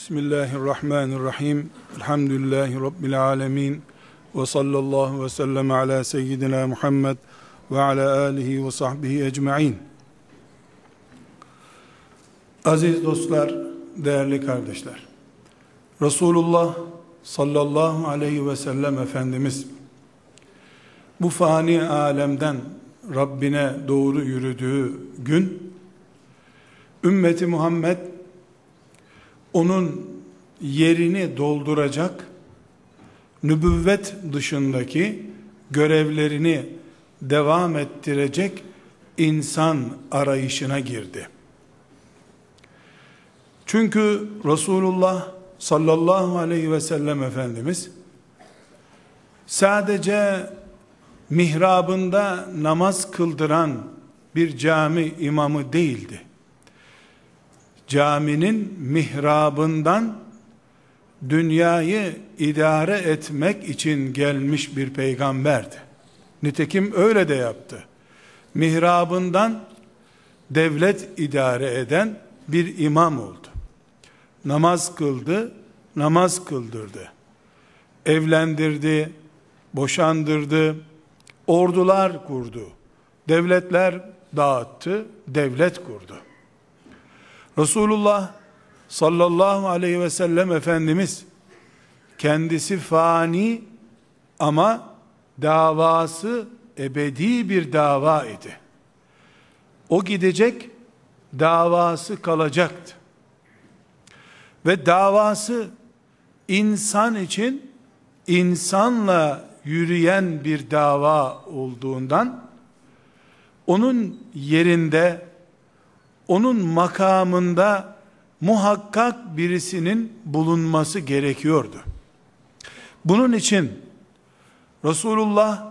Bismillahirrahmanirrahim. Elhamdülillahi Rabbil alemin. Ve sallallahu ve sellem ala seyyidina Muhammed ve ala alihi ve sahbihi ecma'in. Aziz dostlar, değerli kardeşler. Resulullah sallallahu aleyhi ve sellem Efendimiz bu fani alemden Rabbine doğru yürüdüğü gün ümmeti Muhammed onun yerini dolduracak nübüvvet dışındaki görevlerini devam ettirecek insan arayışına girdi. Çünkü Resulullah sallallahu aleyhi ve sellem Efendimiz sadece mihrabında namaz kıldıran bir cami imamı değildi caminin mihrabından dünyayı idare etmek için gelmiş bir peygamberdi. Nitekim öyle de yaptı. Mihrabından devlet idare eden bir imam oldu. Namaz kıldı, namaz kıldırdı. Evlendirdi, boşandırdı, ordular kurdu. Devletler dağıttı, devlet kurdu. Resulullah sallallahu aleyhi ve sellem Efendimiz kendisi fani ama davası ebedi bir dava idi. O gidecek, davası kalacaktı. Ve davası insan için insanla yürüyen bir dava olduğundan onun yerinde onun makamında muhakkak birisinin bulunması gerekiyordu. Bunun için Resulullah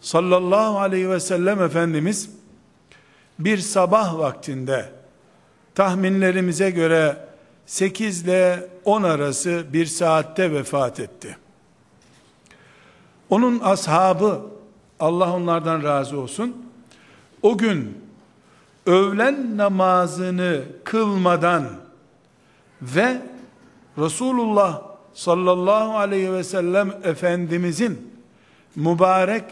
sallallahu aleyhi ve sellem Efendimiz bir sabah vaktinde tahminlerimize göre 8 ile 10 arası bir saatte vefat etti. Onun ashabı Allah onlardan razı olsun o gün öğlen namazını kılmadan ve Resulullah sallallahu aleyhi ve sellem Efendimizin mübarek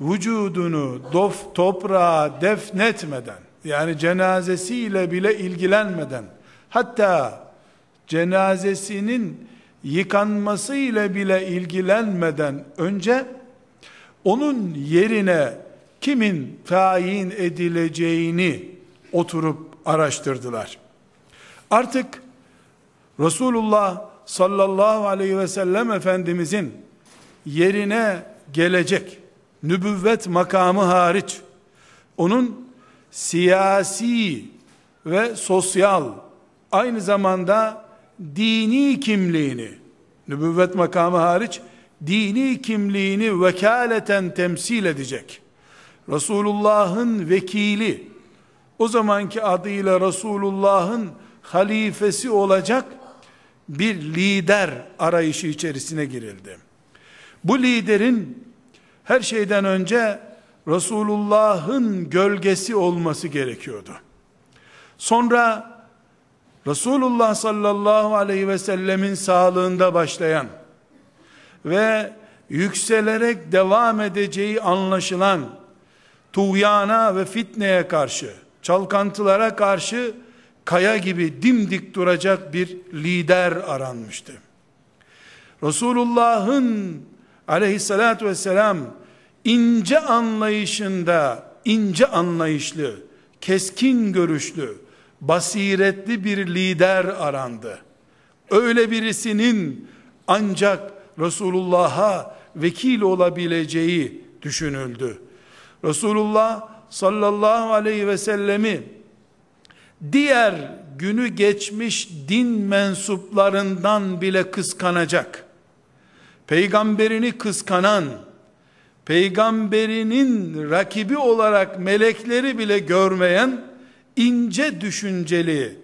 vücudunu dof, toprağa defnetmeden yani cenazesiyle bile ilgilenmeden hatta cenazesinin yıkanması ile bile ilgilenmeden önce onun yerine kimin tayin edileceğini oturup araştırdılar. Artık Resulullah sallallahu aleyhi ve sellem Efendimizin yerine gelecek nübüvvet makamı hariç onun siyasi ve sosyal aynı zamanda dini kimliğini nübüvvet makamı hariç dini kimliğini vekaleten temsil edecek Resulullah'ın vekili, o zamanki adıyla Resulullah'ın halifesi olacak bir lider arayışı içerisine girildi. Bu liderin her şeyden önce Resulullah'ın gölgesi olması gerekiyordu. Sonra Resulullah sallallahu aleyhi ve sellemin sağlığında başlayan ve yükselerek devam edeceği anlaşılan tuğyana ve fitneye karşı, çalkantılara karşı kaya gibi dimdik duracak bir lider aranmıştı. Resulullah'ın aleyhissalatü vesselam ince anlayışında, ince anlayışlı, keskin görüşlü, basiretli bir lider arandı. Öyle birisinin ancak Resulullah'a vekil olabileceği düşünüldü. Resulullah sallallahu aleyhi ve sellemi diğer günü geçmiş din mensuplarından bile kıskanacak. Peygamberini kıskanan, peygamberinin rakibi olarak melekleri bile görmeyen ince düşünceli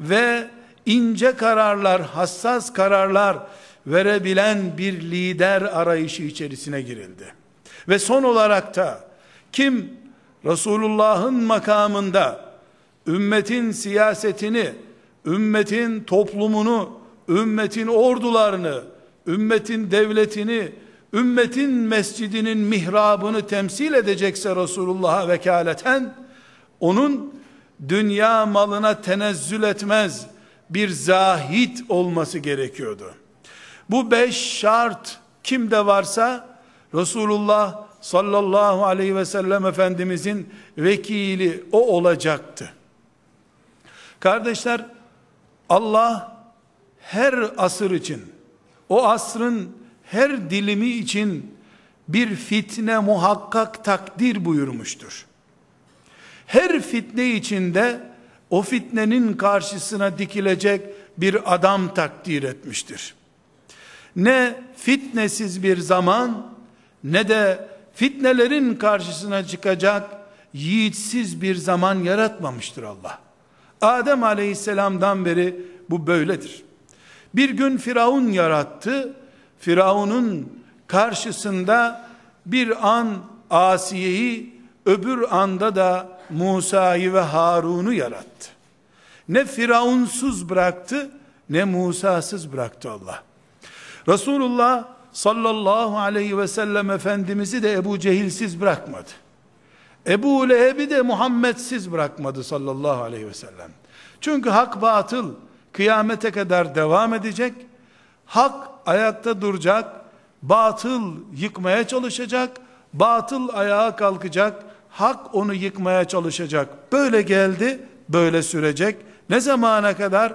ve ince kararlar, hassas kararlar verebilen bir lider arayışı içerisine girildi. Ve son olarak da kim Resulullah'ın makamında ümmetin siyasetini, ümmetin toplumunu ümmetin ordularını, ümmetin devletini, ümmetin mescidinin mihrabını temsil edecekse Resulullah'a vekaleten, onun dünya malına tenezzül etmez bir zahit olması gerekiyordu. Bu beş şart kimde varsa Resulullah sallallahu aleyhi ve sellem Efendimizin vekili o olacaktı. Kardeşler Allah her asır için o asrın her dilimi için bir fitne muhakkak takdir buyurmuştur. Her fitne içinde o fitnenin karşısına dikilecek bir adam takdir etmiştir. Ne fitnesiz bir zaman ne de fitnelerin karşısına çıkacak yiğitsiz bir zaman yaratmamıştır Allah. Adem aleyhisselamdan beri bu böyledir. Bir gün Firavun yarattı. Firavun'un karşısında bir an Asiye'yi, öbür anda da Musa'yı ve Harun'u yarattı. Ne Firavunsuz bıraktı, ne Musa'sız bıraktı Allah. Resulullah sallallahu aleyhi ve sellem Efendimiz'i de Ebu Cehilsiz bırakmadı. Ebu Leheb'i de Muhammedsiz bırakmadı sallallahu aleyhi ve sellem. Çünkü hak batıl kıyamete kadar devam edecek. Hak ayakta duracak. Batıl yıkmaya çalışacak. Batıl ayağa kalkacak. Hak onu yıkmaya çalışacak. Böyle geldi, böyle sürecek. Ne zamana kadar?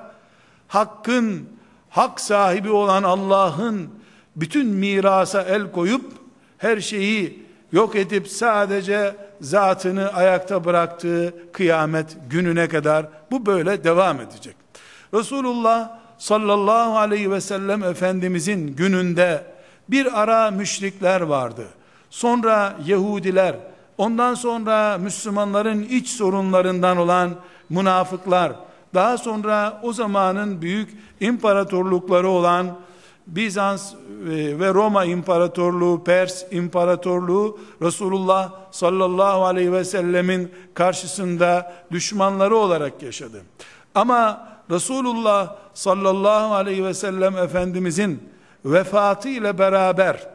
Hakkın, hak sahibi olan Allah'ın bütün mirasa el koyup her şeyi yok edip sadece zatını ayakta bıraktığı kıyamet gününe kadar bu böyle devam edecek. Resulullah sallallahu aleyhi ve sellem Efendimizin gününde bir ara müşrikler vardı. Sonra Yahudiler, ondan sonra Müslümanların iç sorunlarından olan münafıklar, daha sonra o zamanın büyük imparatorlukları olan Bizans e, ve Roma İmparatorluğu, Pers İmparatorluğu Resulullah sallallahu aleyhi ve sellemin karşısında düşmanları olarak yaşadı. Ama Resulullah sallallahu aleyhi ve sellem Efendimizin vefatı ile beraber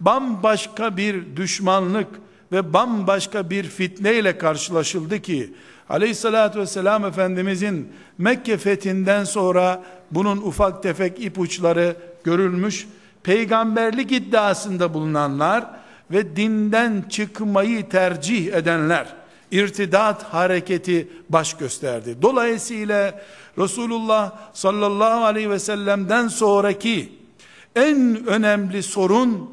bambaşka bir düşmanlık ve bambaşka bir fitne ile karşılaşıldı ki aleyhissalatü vesselam Efendimizin Mekke fethinden sonra bunun ufak tefek ipuçları görülmüş. Peygamberlik iddiasında bulunanlar ve dinden çıkmayı tercih edenler irtidat hareketi baş gösterdi. Dolayısıyla Resulullah sallallahu aleyhi ve sellem'den sonraki en önemli sorun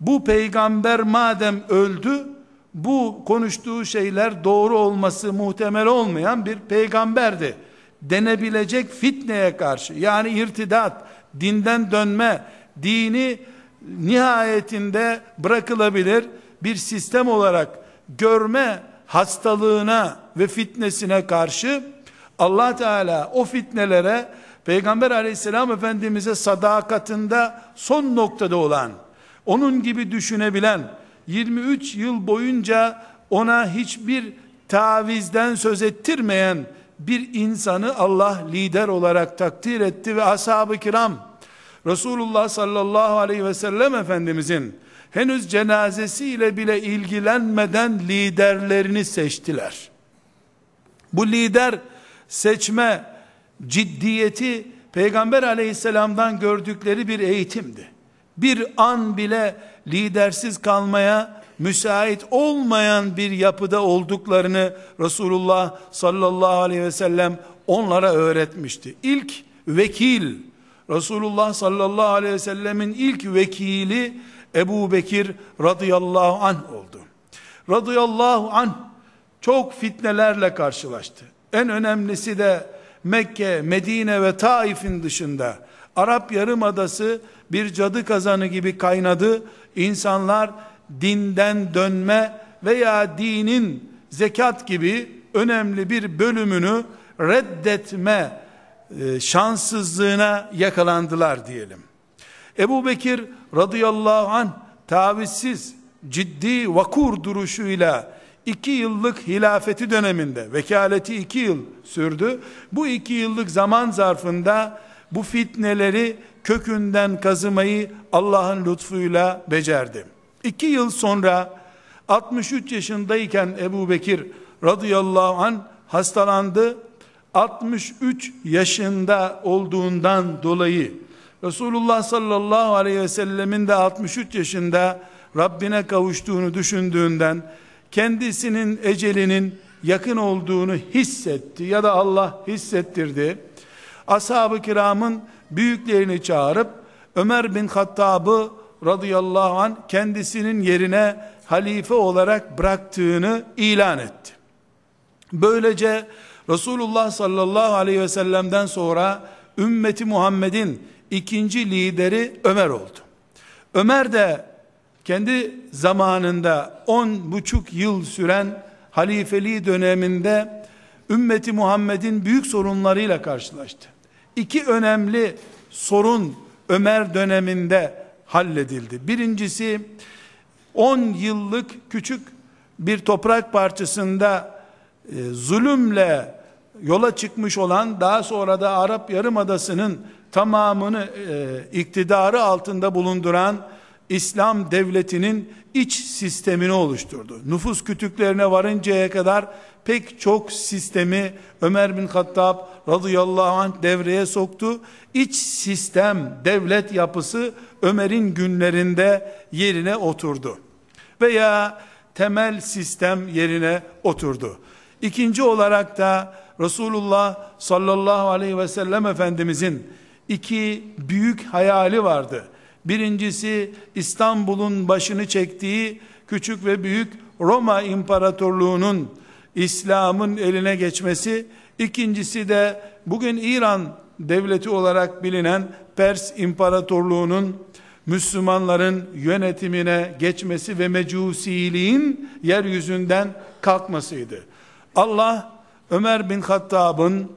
bu peygamber madem öldü bu konuştuğu şeyler doğru olması muhtemel olmayan bir peygamberdi denebilecek fitneye karşı. Yani irtidat, dinden dönme, dini nihayetinde bırakılabilir bir sistem olarak görme hastalığına ve fitnesine karşı Allah Teala o fitnelere Peygamber aleyhisselam efendimize sadakatinde son noktada olan onun gibi düşünebilen 23 yıl boyunca ona hiçbir tavizden söz ettirmeyen bir insanı Allah lider olarak takdir etti ve ashab-ı kiram Resulullah sallallahu aleyhi ve sellem Efendimizin henüz cenazesiyle bile ilgilenmeden liderlerini seçtiler. Bu lider seçme ciddiyeti Peygamber aleyhisselamdan gördükleri bir eğitimdi. Bir an bile lidersiz kalmaya müsait olmayan bir yapıda olduklarını Resulullah sallallahu aleyhi ve sellem onlara öğretmişti. İlk vekil Resulullah sallallahu aleyhi ve sellemin ilk vekili Ebu Bekir radıyallahu anh oldu. Radıyallahu anh çok fitnelerle karşılaştı. En önemlisi de Mekke, Medine ve Taif'in dışında Arap Yarımadası bir cadı kazanı gibi kaynadı. İnsanlar dinden dönme veya dinin zekat gibi önemli bir bölümünü reddetme e, şanssızlığına yakalandılar diyelim. Ebu Bekir radıyallahu anh tavizsiz, ciddi, vakur duruşuyla iki yıllık hilafeti döneminde, vekaleti iki yıl sürdü. Bu iki yıllık zaman zarfında bu fitneleri kökünden kazımayı Allah'ın lütfuyla becerdi. İki yıl sonra 63 yaşındayken Ebu Bekir radıyallahu an hastalandı. 63 yaşında olduğundan dolayı Resulullah sallallahu aleyhi ve sellemin de 63 yaşında Rabbine kavuştuğunu düşündüğünden kendisinin ecelinin yakın olduğunu hissetti ya da Allah hissettirdi. Ashab-ı kiramın büyüklerini çağırıp Ömer bin Hattab'ı radıyallahu an kendisinin yerine halife olarak bıraktığını ilan etti. Böylece Resulullah sallallahu aleyhi ve sellem'den sonra ümmeti Muhammed'in ikinci lideri Ömer oldu. Ömer de kendi zamanında on buçuk yıl süren halifeliği döneminde ümmeti Muhammed'in büyük sorunlarıyla karşılaştı. İki önemli sorun Ömer döneminde halledildi. Birincisi 10 yıllık küçük bir toprak parçasında e, zulümle yola çıkmış olan daha sonra da Arap Yarımadası'nın tamamını e, iktidarı altında bulunduran İslam devletinin iç sistemini oluşturdu. Nüfus kütüklerine varıncaya kadar pek çok sistemi Ömer bin Hattab radıyallahu anh devreye soktu. İç sistem, devlet yapısı Ömer'in günlerinde yerine oturdu. Veya temel sistem yerine oturdu. İkinci olarak da Resulullah sallallahu aleyhi ve sellem Efendimizin iki büyük hayali vardı. Birincisi İstanbul'un başını çektiği küçük ve büyük Roma İmparatorluğu'nun İslam'ın eline geçmesi. İkincisi de bugün İran devleti olarak bilinen Pers İmparatorluğu'nun Müslümanların yönetimine geçmesi ve mecusiliğin yeryüzünden kalkmasıydı. Allah Ömer bin Hattab'ın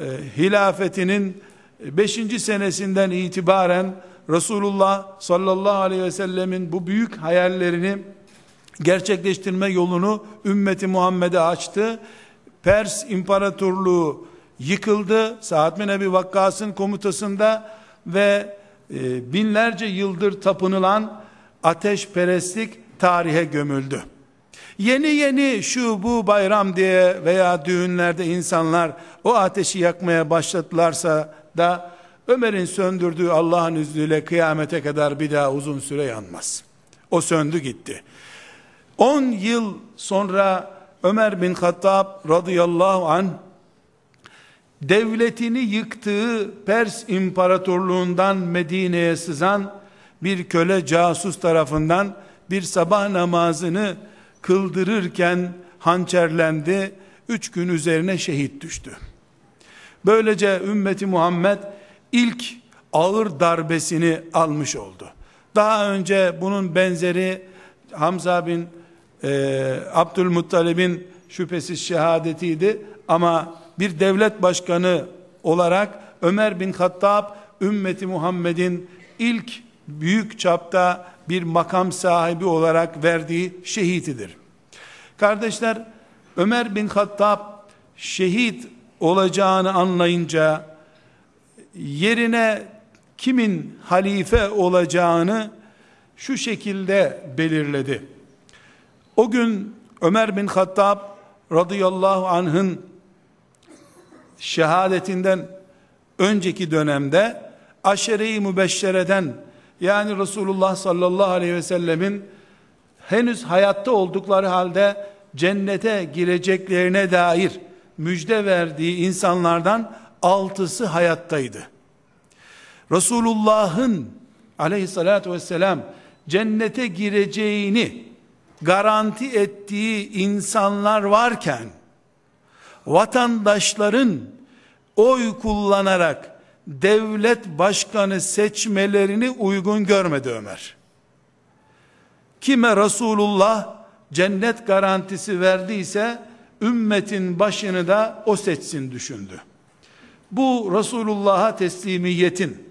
e, hilafetinin 5. senesinden itibaren Resulullah sallallahu aleyhi ve sellemin bu büyük hayallerini gerçekleştirme yolunu ümmeti Muhammed'e açtı. Pers İmparatorluğu yıkıldı. Sa'd bin Ebi Vakkas'ın komutasında ve e, binlerce yıldır tapınılan ateşperestlik tarihe gömüldü. Yeni yeni şu bu bayram diye veya düğünlerde insanlar o ateşi yakmaya başladılarsa da Ömer'in söndürdüğü Allah'ın izniyle kıyamete kadar bir daha uzun süre yanmaz. O söndü gitti. 10 yıl sonra Ömer bin Hattab radıyallahu an devletini yıktığı Pers İmparatorluğundan Medine'ye sızan bir köle casus tarafından bir sabah namazını kıldırırken hançerlendi. Üç gün üzerine şehit düştü. Böylece ümmeti Muhammed ilk ağır darbesini almış oldu. Daha önce bunun benzeri Hamza bin e, Abdülmuttalib'in şüphesiz şehadetiydi ama bir devlet başkanı olarak Ömer bin Hattab ümmeti Muhammed'in ilk büyük çapta bir makam sahibi olarak verdiği şehitidir. Kardeşler Ömer bin Hattab şehit olacağını anlayınca yerine kimin halife olacağını şu şekilde belirledi. O gün Ömer bin Hattab radıyallahu anh'ın şehadetinden önceki dönemde aşere-i mübeşşereden yani Resulullah sallallahu aleyhi ve sellemin henüz hayatta oldukları halde cennete gireceklerine dair müjde verdiği insanlardan altısı hayattaydı. Resulullah'ın aleyhissalatü vesselam cennete gireceğini garanti ettiği insanlar varken vatandaşların oy kullanarak devlet başkanı seçmelerini uygun görmedi Ömer. Kime Resulullah cennet garantisi verdiyse ümmetin başını da o seçsin düşündü. Bu Resulullah'a teslimiyetin,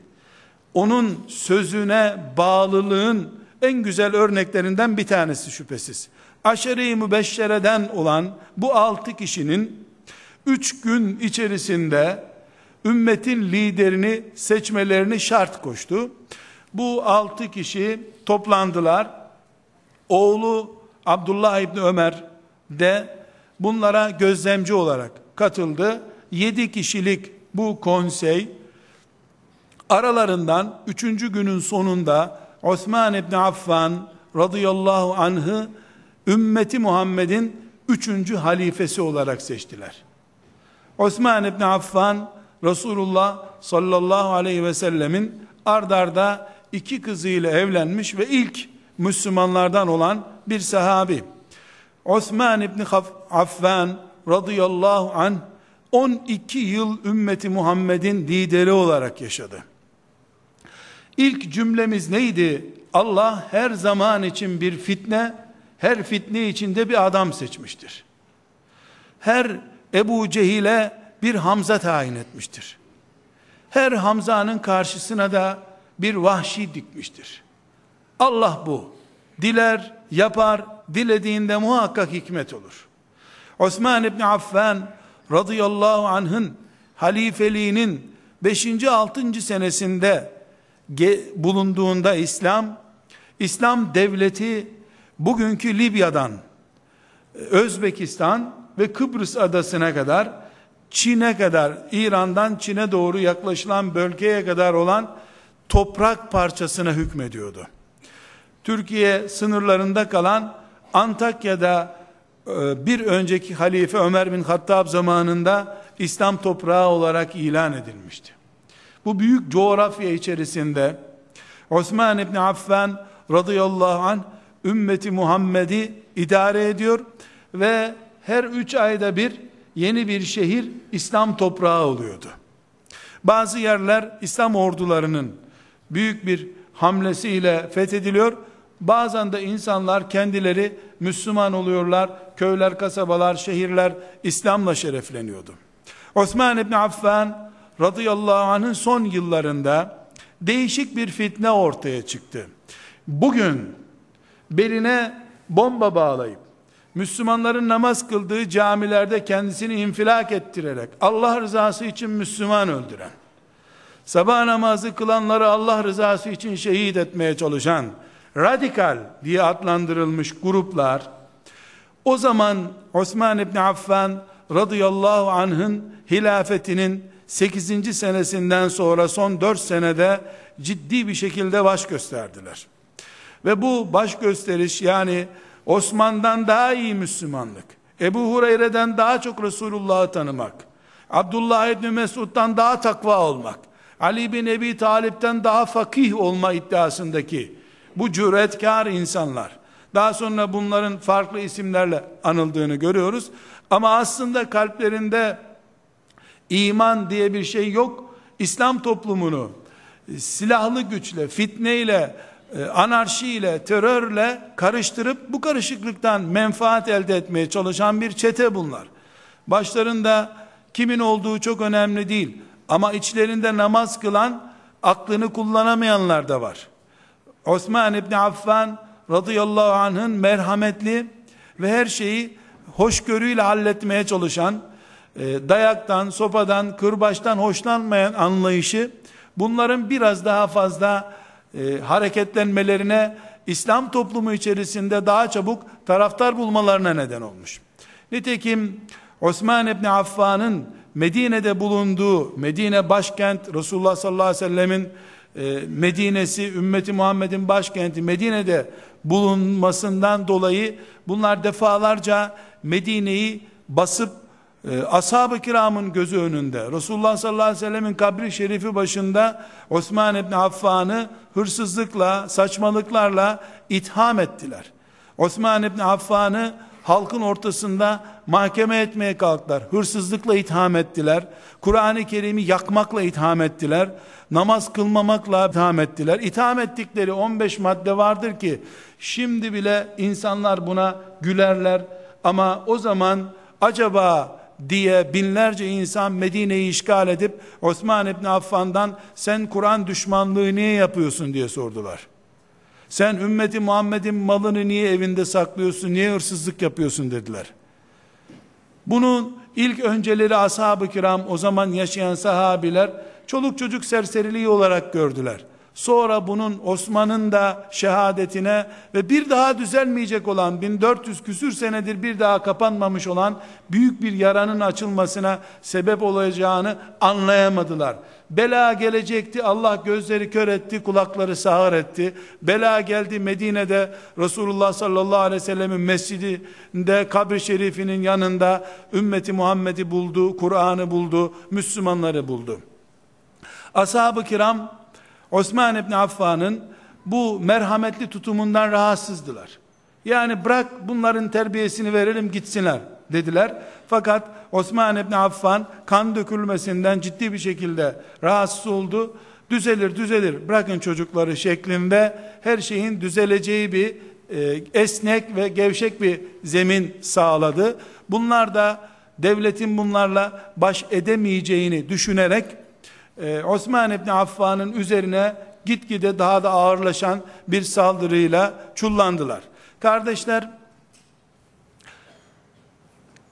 onun sözüne bağlılığın en güzel örneklerinden bir tanesi şüphesiz. Aşere-i mübeşşereden olan bu altı kişinin üç gün içerisinde ümmetin liderini seçmelerini şart koştu. Bu altı kişi toplandılar. Oğlu Abdullah İbni Ömer de bunlara gözlemci olarak katıldı. Yedi kişilik bu konsey aralarından üçüncü günün sonunda Osman İbni Affan radıyallahu anh'ı ümmeti Muhammed'in üçüncü halifesi olarak seçtiler. Osman İbni Affan Resulullah sallallahu aleyhi ve sellemin ardarda iki kızıyla evlenmiş ve ilk Müslümanlardan olan bir sahabi. Osman İbni Affan radıyallahu anh 12 yıl ümmeti Muhammed'in lideri olarak yaşadı. İlk cümlemiz neydi? Allah her zaman için bir fitne, her fitne içinde bir adam seçmiştir. Her Ebu Cehil'e bir Hamza tayin etmiştir. Her Hamza'nın karşısına da bir vahşi dikmiştir. Allah bu. Diler, yapar, dilediğinde muhakkak hikmet olur. Osman İbni Affan radıyallahu anh'ın halifeliğinin 5. 6. senesinde bulunduğunda İslam, İslam devleti bugünkü Libya'dan, Özbekistan ve Kıbrıs adasına kadar, Çin'e kadar, İran'dan Çin'e doğru yaklaşılan bölgeye kadar olan toprak parçasına hükmediyordu. Türkiye sınırlarında kalan Antakya'da bir önceki halife Ömer bin Hattab zamanında İslam toprağı olarak ilan edilmişti. Bu büyük coğrafya içerisinde Osman İbni Affan radıyallahu anh ümmeti Muhammed'i idare ediyor ve her üç ayda bir yeni bir şehir İslam toprağı oluyordu. Bazı yerler İslam ordularının büyük bir hamlesiyle fethediliyor. Bazen de insanlar kendileri Müslüman oluyorlar. Köyler, kasabalar, şehirler İslam'la şerefleniyordu. Osman İbni Affan radıyallahu anh'ın son yıllarında değişik bir fitne ortaya çıktı. Bugün beline bomba bağlayıp Müslümanların namaz kıldığı camilerde kendisini infilak ettirerek Allah rızası için Müslüman öldüren, sabah namazı kılanları Allah rızası için şehit etmeye çalışan, radikal diye adlandırılmış gruplar, o zaman Osman İbni Affan radıyallahu anh'ın hilafetinin 8. senesinden sonra son 4 senede ciddi bir şekilde baş gösterdiler. Ve bu baş gösteriş yani Osman'dan daha iyi Müslümanlık, Ebu Hureyre'den daha çok Resulullah'ı tanımak, Abdullah İbni Mesud'dan daha takva olmak, Ali bin Ebi Talip'ten daha fakih olma iddiasındaki bu cüretkar insanlar, daha sonra bunların farklı isimlerle anıldığını görüyoruz. Ama aslında kalplerinde iman diye bir şey yok. İslam toplumunu silahlı güçle, fitneyle, e, anarşiyle, terörle karıştırıp bu karışıklıktan menfaat elde etmeye çalışan bir çete bunlar. Başlarında kimin olduğu çok önemli değil. Ama içlerinde namaz kılan, aklını kullanamayanlar da var. Osman İbni Affan radıyallahu anh'ın merhametli ve her şeyi hoşgörüyle halletmeye çalışan, e, dayaktan, sopadan, kırbaçtan hoşlanmayan anlayışı, bunların biraz daha fazla e, hareketlenmelerine, İslam toplumu içerisinde daha çabuk taraftar bulmalarına neden olmuş. Nitekim Osman İbni Affan'ın Medine'de bulunduğu, Medine başkent, Resulullah sallallahu aleyhi ve sellemin e, Medine'si, ümmeti Muhammed'in başkenti Medine'de bulunmasından dolayı bunlar defalarca Medine'yi basıp e, ashab-ı kiramın gözü önünde Resulullah sallallahu aleyhi ve sellemin kabri şerifi başında Osman İbni Affan'ı hırsızlıkla, saçmalıklarla itham ettiler. Osman İbni Affan'ı halkın ortasında mahkeme etmeye kalktılar. Hırsızlıkla itham ettiler. Kur'an-ı Kerim'i yakmakla itham ettiler. Namaz kılmamakla itham ettiler. İtham ettikleri 15 madde vardır ki şimdi bile insanlar buna gülerler ama o zaman acaba diye binlerce insan Medine'yi işgal edip Osman İbni Affan'dan sen Kur'an düşmanlığı niye yapıyorsun diye sordular. Sen ümmeti Muhammed'in malını niye evinde saklıyorsun, niye hırsızlık yapıyorsun dediler. Bunun ilk önceleri ashab-ı kiram o zaman yaşayan sahabiler çoluk çocuk serseriliği olarak gördüler. Sonra bunun Osman'ın da şehadetine ve bir daha düzelmeyecek olan 1400 küsür senedir bir daha kapanmamış olan büyük bir yaranın açılmasına sebep olacağını anlayamadılar. Bela gelecekti Allah gözleri kör etti kulakları sağır etti. Bela geldi Medine'de Resulullah sallallahu aleyhi ve sellemin mescidinde kabri şerifinin yanında ümmeti Muhammed'i buldu, Kur'an'ı buldu, Müslümanları buldu. Ashab-ı kiram Osman İbni Affan'ın bu merhametli tutumundan rahatsızdılar. Yani bırak bunların terbiyesini verelim gitsinler dediler. Fakat Osman İbni Affan kan dökülmesinden ciddi bir şekilde rahatsız oldu. Düzelir düzelir bırakın çocukları şeklinde her şeyin düzeleceği bir e, esnek ve gevşek bir zemin sağladı. Bunlar da devletin bunlarla baş edemeyeceğini düşünerek e, Osman İbni Affan'ın üzerine gitgide daha da ağırlaşan bir saldırıyla çullandılar. Kardeşler,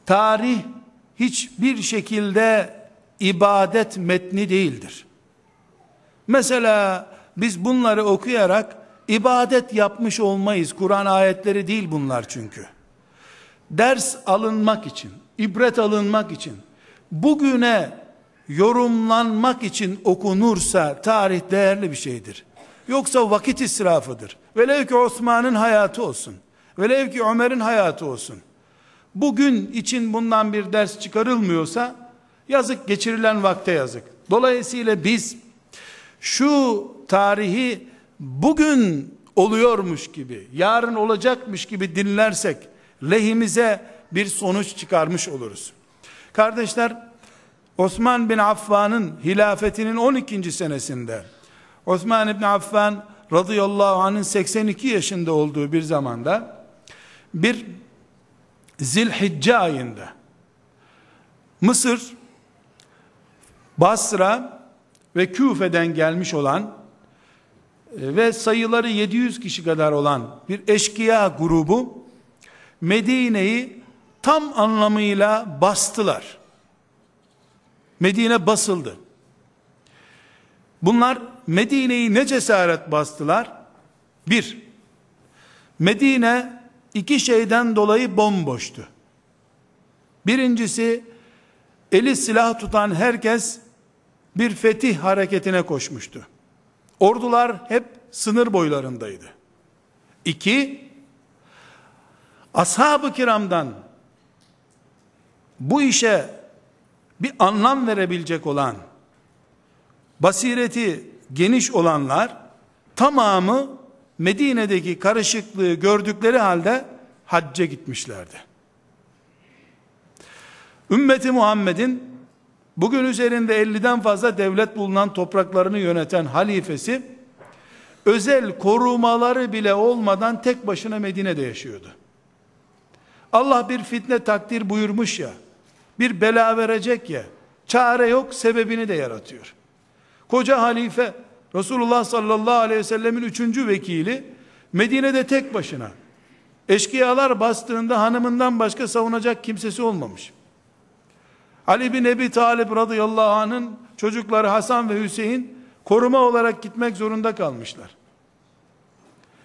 tarih hiçbir şekilde ibadet metni değildir. Mesela biz bunları okuyarak ibadet yapmış olmayız. Kur'an ayetleri değil bunlar çünkü. Ders alınmak için, ibret alınmak için, bugüne yorumlanmak için okunursa tarih değerli bir şeydir. Yoksa vakit israfıdır. Velev ki Osman'ın hayatı olsun. Velev ki Ömer'in hayatı olsun. Bugün için bundan bir ders çıkarılmıyorsa yazık geçirilen vakte yazık. Dolayısıyla biz şu tarihi bugün oluyormuş gibi, yarın olacakmış gibi dinlersek lehimize bir sonuç çıkarmış oluruz. Kardeşler Osman bin Affan'ın hilafetinin 12. senesinde Osman bin Affan radıyallahu anh'ın 82 yaşında olduğu bir zamanda bir Zilhicce ayında Mısır Basra ve Küfe'den gelmiş olan e, ve sayıları 700 kişi kadar olan bir eşkıya grubu Medine'yi tam anlamıyla bastılar. Medine basıldı. Bunlar Medine'yi ne cesaret bastılar? Bir, Medine iki şeyden dolayı bomboştu. Birincisi, eli silah tutan herkes bir fetih hareketine koşmuştu. Ordular hep sınır boylarındaydı. İki, ashab-ı kiramdan bu işe bir anlam verebilecek olan, basireti geniş olanlar, tamamı Medine'deki karışıklığı gördükleri halde hacca gitmişlerdi. Ümmeti Muhammed'in bugün üzerinde 50'den fazla devlet bulunan topraklarını yöneten halifesi, özel korumaları bile olmadan tek başına Medine'de yaşıyordu. Allah bir fitne takdir buyurmuş ya, bir bela verecek ya, çare yok sebebini de yaratıyor. Koca halife, Resulullah sallallahu aleyhi ve sellemin üçüncü vekili, Medine'de tek başına, eşkıyalar bastığında hanımından başka savunacak kimsesi olmamış. Ali bin Ebi Talib radıyallahu anh'ın çocukları Hasan ve Hüseyin, koruma olarak gitmek zorunda kalmışlar.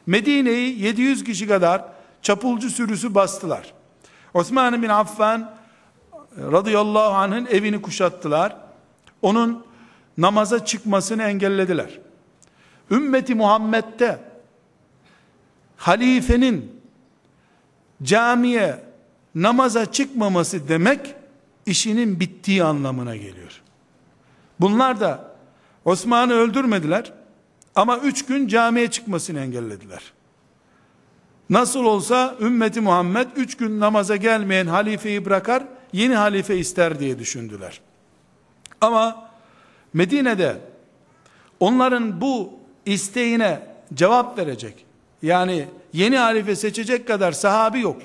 Medine'yi 700 kişi kadar çapulcu sürüsü bastılar. Osman bin Affan radıyallahu anh'ın evini kuşattılar. Onun namaza çıkmasını engellediler. Ümmeti Muhammed'de halifenin camiye namaza çıkmaması demek işinin bittiği anlamına geliyor. Bunlar da Osman'ı öldürmediler ama üç gün camiye çıkmasını engellediler. Nasıl olsa ümmeti Muhammed üç gün namaza gelmeyen halifeyi bırakar, yeni halife ister diye düşündüler. Ama Medine'de onların bu isteğine cevap verecek, yani yeni halife seçecek kadar sahabi yok.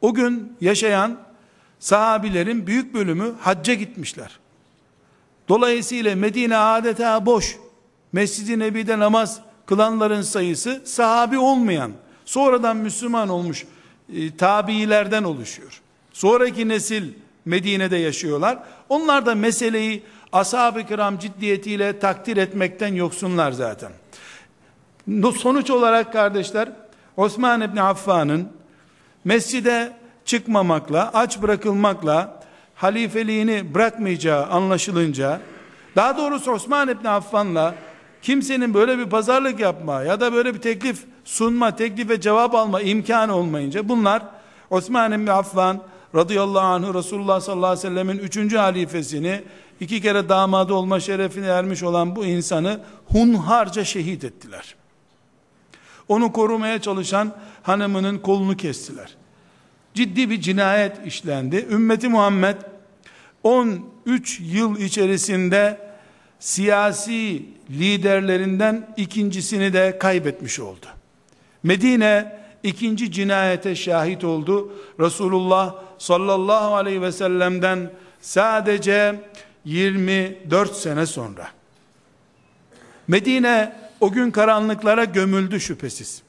O gün yaşayan sahabilerin büyük bölümü hacca gitmişler. Dolayısıyla Medine adeta boş. Mescid-i Nebi'de namaz kılanların sayısı sahabi olmayan, sonradan Müslüman olmuş e, tabiilerden oluşuyor. Sonraki nesil Medine'de yaşıyorlar. Onlar da meseleyi ashab-ı kiram ciddiyetiyle takdir etmekten yoksunlar zaten. Sonuç olarak kardeşler Osman İbni Affan'ın mescide çıkmamakla, aç bırakılmakla halifeliğini bırakmayacağı anlaşılınca daha doğrusu Osman İbni Affan'la kimsenin böyle bir pazarlık yapma ya da böyle bir teklif sunma, teklif ve cevap alma imkanı olmayınca bunlar Osman İbni Affan radıyallahu anh'ı Resulullah sallallahu aleyhi ve sellemin üçüncü halifesini iki kere damadı olma şerefine ermiş olan bu insanı hunharca şehit ettiler. Onu korumaya çalışan hanımının kolunu kestiler. Ciddi bir cinayet işlendi. Ümmeti Muhammed 13 yıl içerisinde siyasi liderlerinden ikincisini de kaybetmiş oldu. Medine ikinci cinayete şahit oldu. Resulullah sallallahu aleyhi ve sellem'den sadece 24 sene sonra. Medine o gün karanlıklara gömüldü şüphesiz.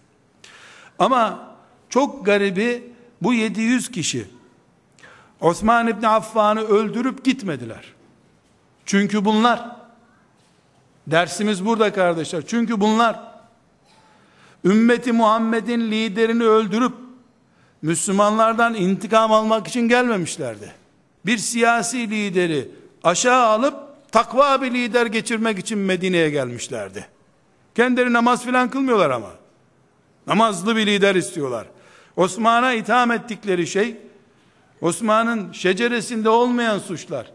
Ama çok garibi bu 700 kişi Osman İbni Affan'ı öldürüp gitmediler. Çünkü bunlar dersimiz burada kardeşler. Çünkü bunlar ümmeti Muhammed'in liderini öldürüp Müslümanlardan intikam almak için gelmemişlerdi. Bir siyasi lideri aşağı alıp takva bir lider geçirmek için Medine'ye gelmişlerdi. Kendileri namaz filan kılmıyorlar ama. Namazlı bir lider istiyorlar. Osman'a itham ettikleri şey, Osman'ın şeceresinde olmayan suçlar.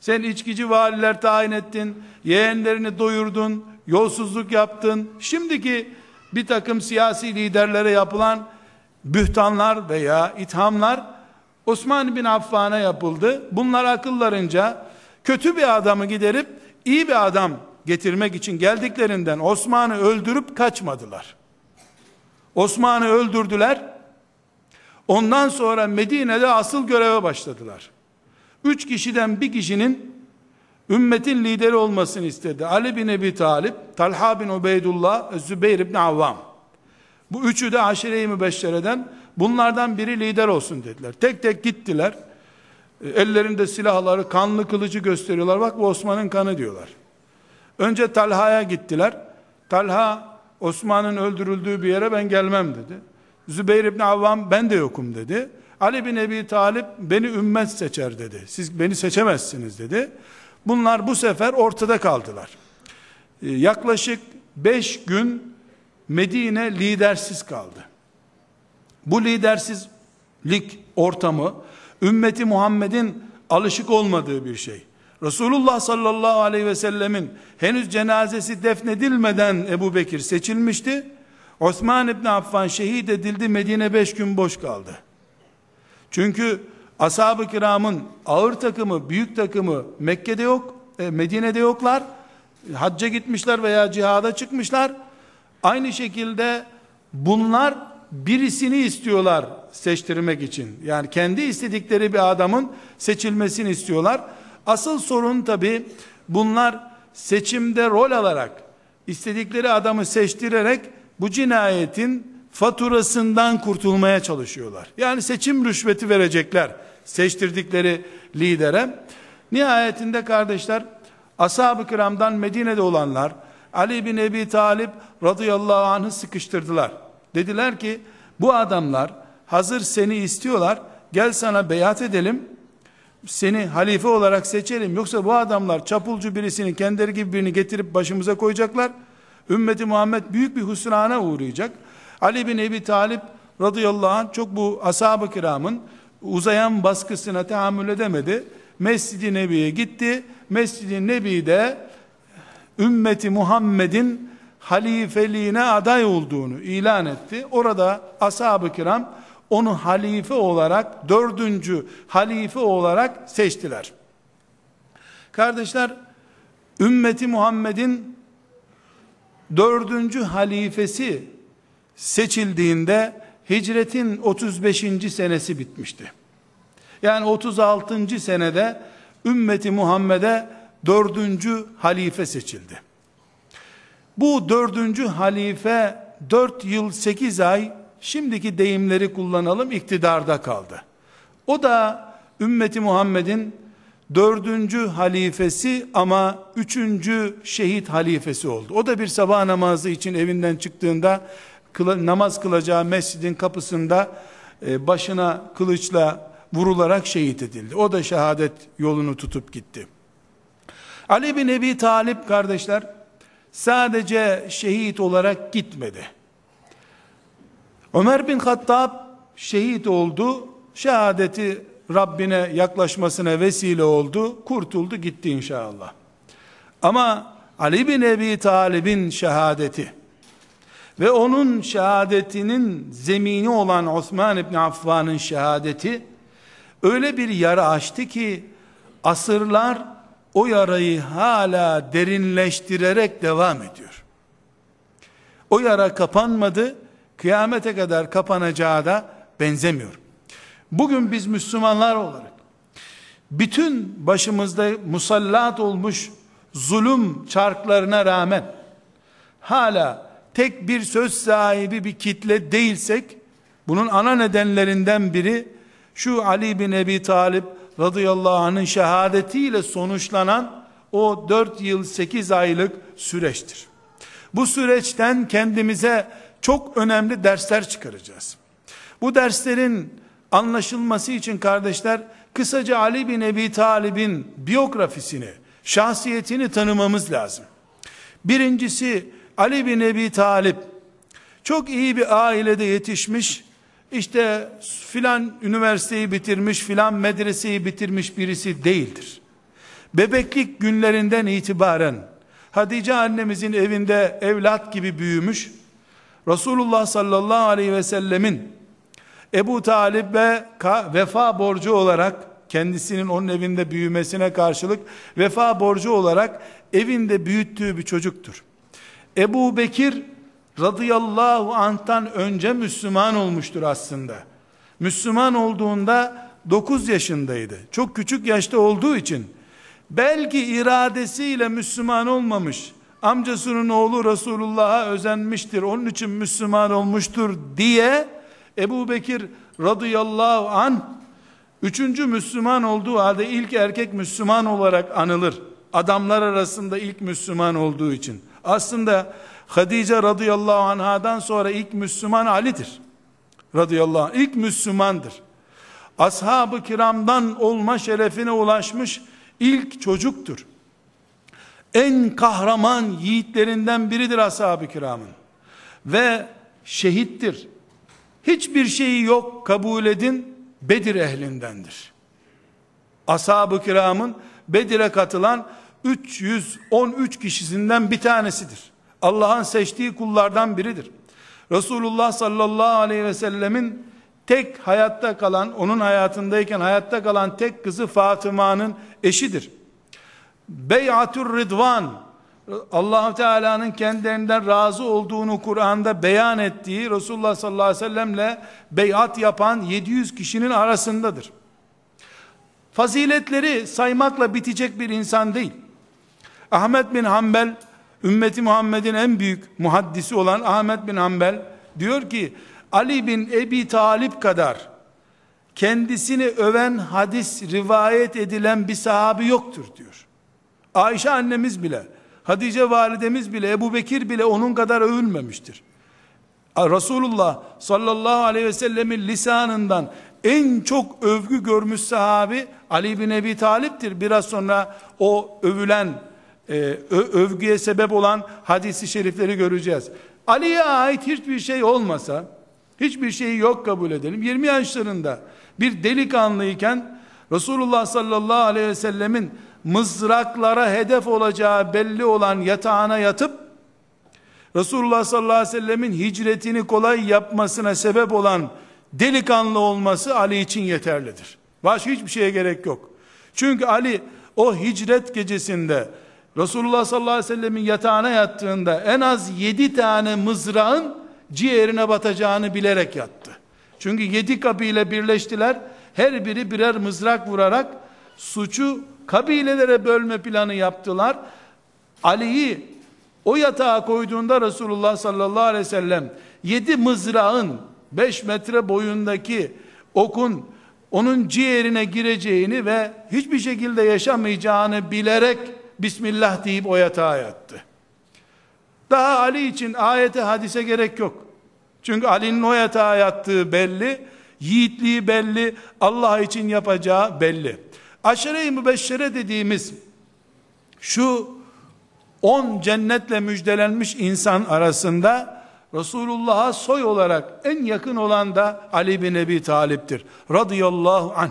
Sen içkici valiler tayin ettin, yeğenlerini doyurdun, yolsuzluk yaptın. Şimdiki bir takım siyasi liderlere yapılan bühtanlar veya ithamlar Osman bin Affan'a yapıldı. Bunlar akıllarınca kötü bir adamı giderip iyi bir adam getirmek için geldiklerinden Osman'ı öldürüp kaçmadılar. Osman'ı öldürdüler. Ondan sonra Medine'de asıl göreve başladılar. Üç kişiden bir kişinin ümmetin lideri olmasını istedi. Ali bin Ebi Talip, Talha bin Ubeydullah, Zübeyir bin Avvam. Bu üçü de aşire-i mübeşşereden bunlardan biri lider olsun dediler. Tek tek gittiler. Ellerinde silahları, kanlı kılıcı gösteriyorlar. Bak bu Osman'ın kanı diyorlar. Önce Talha'ya gittiler. Talha Osman'ın öldürüldüğü bir yere ben gelmem dedi. Zübeyir İbni Avvam ben de yokum dedi. Ali bin Ebi Talip beni ümmet seçer dedi. Siz beni seçemezsiniz dedi. Bunlar bu sefer ortada kaldılar. Ee, yaklaşık beş gün Medine lidersiz kaldı. Bu lidersizlik ortamı ümmeti Muhammed'in alışık olmadığı bir şey. Resulullah sallallahu aleyhi ve sellemin henüz cenazesi defnedilmeden Ebu Bekir seçilmişti. Osman İbni Affan şehit edildi. Medine beş gün boş kaldı. Çünkü ashab-ı kiramın ağır takımı, büyük takımı Mekke'de yok, e, Medine'de yoklar. Hacca gitmişler veya cihada çıkmışlar. Aynı şekilde bunlar birisini istiyorlar seçtirmek için. Yani kendi istedikleri bir adamın seçilmesini istiyorlar. Asıl sorun tabi bunlar seçimde rol alarak istedikleri adamı seçtirerek bu cinayetin faturasından kurtulmaya çalışıyorlar. Yani seçim rüşveti verecekler seçtirdikleri lidere. Nihayetinde kardeşler ashab-ı kiramdan Medine'de olanlar Ali bin Ebi Talip radıyallahu anh'ı sıkıştırdılar. Dediler ki bu adamlar hazır seni istiyorlar gel sana beyat edelim seni halife olarak seçelim yoksa bu adamlar çapulcu birisini kendileri gibi birini getirip başımıza koyacaklar ümmeti Muhammed büyük bir husrana uğrayacak Ali bin Ebi Talip radıyallahu anh çok bu ashab-ı kiramın uzayan baskısına tahammül edemedi. Mescid-i Nebi'ye gitti. Mescid-i Nebi'de ümmeti Muhammed'in halifeliğine aday olduğunu ilan etti. Orada ashab-ı kiram onu halife olarak, dördüncü halife olarak seçtiler. Kardeşler, ümmeti Muhammed'in dördüncü halifesi seçildiğinde hicretin 35. senesi bitmişti. Yani 36. senede ümmeti Muhammed'e dördüncü halife seçildi. Bu dördüncü halife dört yıl sekiz ay şimdiki deyimleri kullanalım iktidarda kaldı. O da ümmeti Muhammed'in dördüncü halifesi ama üçüncü şehit halifesi oldu. O da bir sabah namazı için evinden çıktığında namaz kılacağı mescidin kapısında e, başına kılıçla vurularak şehit edildi. O da şehadet yolunu tutup gitti. Ali bin Ebi Talip kardeşler sadece şehit olarak gitmedi. Ömer bin Hattab şehit oldu. Şehadeti Rabbine yaklaşmasına vesile oldu. Kurtuldu gitti inşallah. Ama Ali bin Ebi Talib'in şehadeti ve onun şehadetinin zemini olan Osman İbni Affan'ın şehadeti öyle bir yara açtı ki asırlar o yarayı hala derinleştirerek devam ediyor. O yara kapanmadı, kıyamete kadar kapanacağı da benzemiyor. Bugün biz Müslümanlar olarak bütün başımızda musallat olmuş zulüm çarklarına rağmen hala tek bir söz sahibi bir kitle değilsek bunun ana nedenlerinden biri şu Ali bin Ebi Talip radıyallahu anh'ın şehadetiyle sonuçlanan o 4 yıl 8 aylık süreçtir. Bu süreçten kendimize çok önemli dersler çıkaracağız. Bu derslerin anlaşılması için kardeşler kısaca Ali bin Ebi Talib'in biyografisini, şahsiyetini tanımamız lazım. Birincisi Ali bin Ebi Talip çok iyi bir ailede yetişmiş, işte filan üniversiteyi bitirmiş, filan medreseyi bitirmiş birisi değildir. Bebeklik günlerinden itibaren Hatice annemizin evinde evlat gibi büyümüş, Resulullah sallallahu aleyhi ve sellemin Ebu Talib'e vefa borcu olarak kendisinin onun evinde büyümesine karşılık vefa borcu olarak evinde büyüttüğü bir çocuktur. Ebu Bekir radıyallahu anh'tan önce Müslüman olmuştur aslında. Müslüman olduğunda 9 yaşındaydı. Çok küçük yaşta olduğu için belki iradesiyle Müslüman olmamış, amcasının oğlu Resulullah'a özenmiştir, onun için Müslüman olmuştur diye Ebu Bekir radıyallahu an üçüncü Müslüman olduğu halde ilk erkek Müslüman olarak anılır. Adamlar arasında ilk Müslüman olduğu için. Aslında Hadice radıyallahu anhadan sonra ilk Müslüman Ali'dir. Radıyallahu anh. İlk Müslümandır. Ashab-ı kiramdan olma şerefine ulaşmış ilk çocuktur. En kahraman yiğitlerinden biridir ashab-ı kiramın. Ve şehittir. Hiçbir şeyi yok kabul edin Bedir ehlindendir. Ashab-ı kiramın Bedir'e katılan 313 kişisinden bir tanesidir. Allah'ın seçtiği kullardan biridir. Resulullah sallallahu aleyhi ve sellemin tek hayatta kalan, onun hayatındayken hayatta kalan tek kızı Fatıma'nın eşidir. Bey'atur Ridvan, allah Teala'nın kendilerinden razı olduğunu Kur'an'da beyan ettiği Resulullah sallallahu aleyhi ve sellemle beyat yapan 700 kişinin arasındadır. Faziletleri saymakla bitecek bir insan değil. Ahmet bin Hanbel ümmeti Muhammed'in en büyük muhaddisi olan Ahmet bin Hanbel diyor ki Ali bin Ebi Talip kadar kendisini öven hadis rivayet edilen bir sahabi yoktur diyor. Ayşe annemiz bile, Hatice validemiz bile, Ebu Bekir bile onun kadar övülmemiştir. Resulullah sallallahu aleyhi ve sellemin lisanından en çok övgü görmüş sahabi Ali bin Ebi Talip'tir. Biraz sonra o övülen e, övgüye sebep olan hadisi şerifleri göreceğiz. Ali'ye ait hiçbir şey olmasa, hiçbir şeyi yok kabul edelim. 20 yaşlarında bir delikanlıyken Resulullah sallallahu aleyhi ve sellemin mızraklara hedef olacağı belli olan yatağına yatıp Resulullah sallallahu aleyhi ve sellemin hicretini kolay yapmasına sebep olan delikanlı olması Ali için yeterlidir. Başka hiçbir şeye gerek yok. Çünkü Ali o hicret gecesinde Resulullah sallallahu aleyhi ve sellemin yatağına yattığında en az yedi tane mızrağın ciğerine batacağını bilerek yattı. Çünkü yedi kabile birleştiler. Her biri birer mızrak vurarak suçu kabilelere bölme planı yaptılar. Ali'yi o yatağa koyduğunda Resulullah sallallahu aleyhi ve sellem yedi mızrağın beş metre boyundaki okun onun ciğerine gireceğini ve hiçbir şekilde yaşamayacağını bilerek Bismillah deyip o yatağa yattı. Daha Ali için ayete hadise gerek yok. Çünkü Ali'nin o yatağa yattığı belli, yiğitliği belli, Allah için yapacağı belli. Aşere-i mübeşşere dediğimiz şu on cennetle müjdelenmiş insan arasında Resulullah'a soy olarak en yakın olan da Ali bin Ebi Talip'tir. Radıyallahu anh.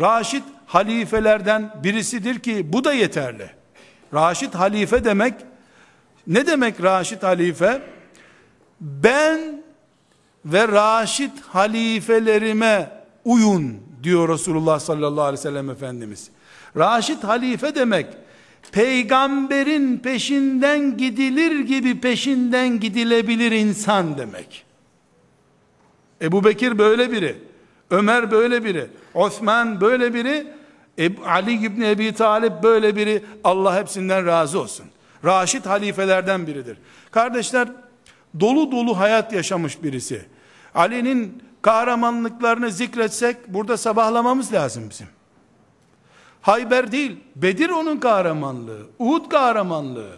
Raşid halifelerden birisidir ki bu da yeterli. Raşid halife demek ne demek Raşid halife? Ben ve Raşid halifelerime uyun diyor Resulullah sallallahu aleyhi ve sellem Efendimiz. Raşid halife demek peygamberin peşinden gidilir gibi peşinden gidilebilir insan demek. Ebu Bekir böyle biri, Ömer böyle biri, Osman böyle biri, Ali İbni Ebi Talip böyle biri, Allah hepsinden razı olsun. Raşid halifelerden biridir. Kardeşler, dolu dolu hayat yaşamış birisi. Ali'nin kahramanlıklarını zikretsek, burada sabahlamamız lazım bizim. Hayber değil, Bedir onun kahramanlığı, Uhud kahramanlığı.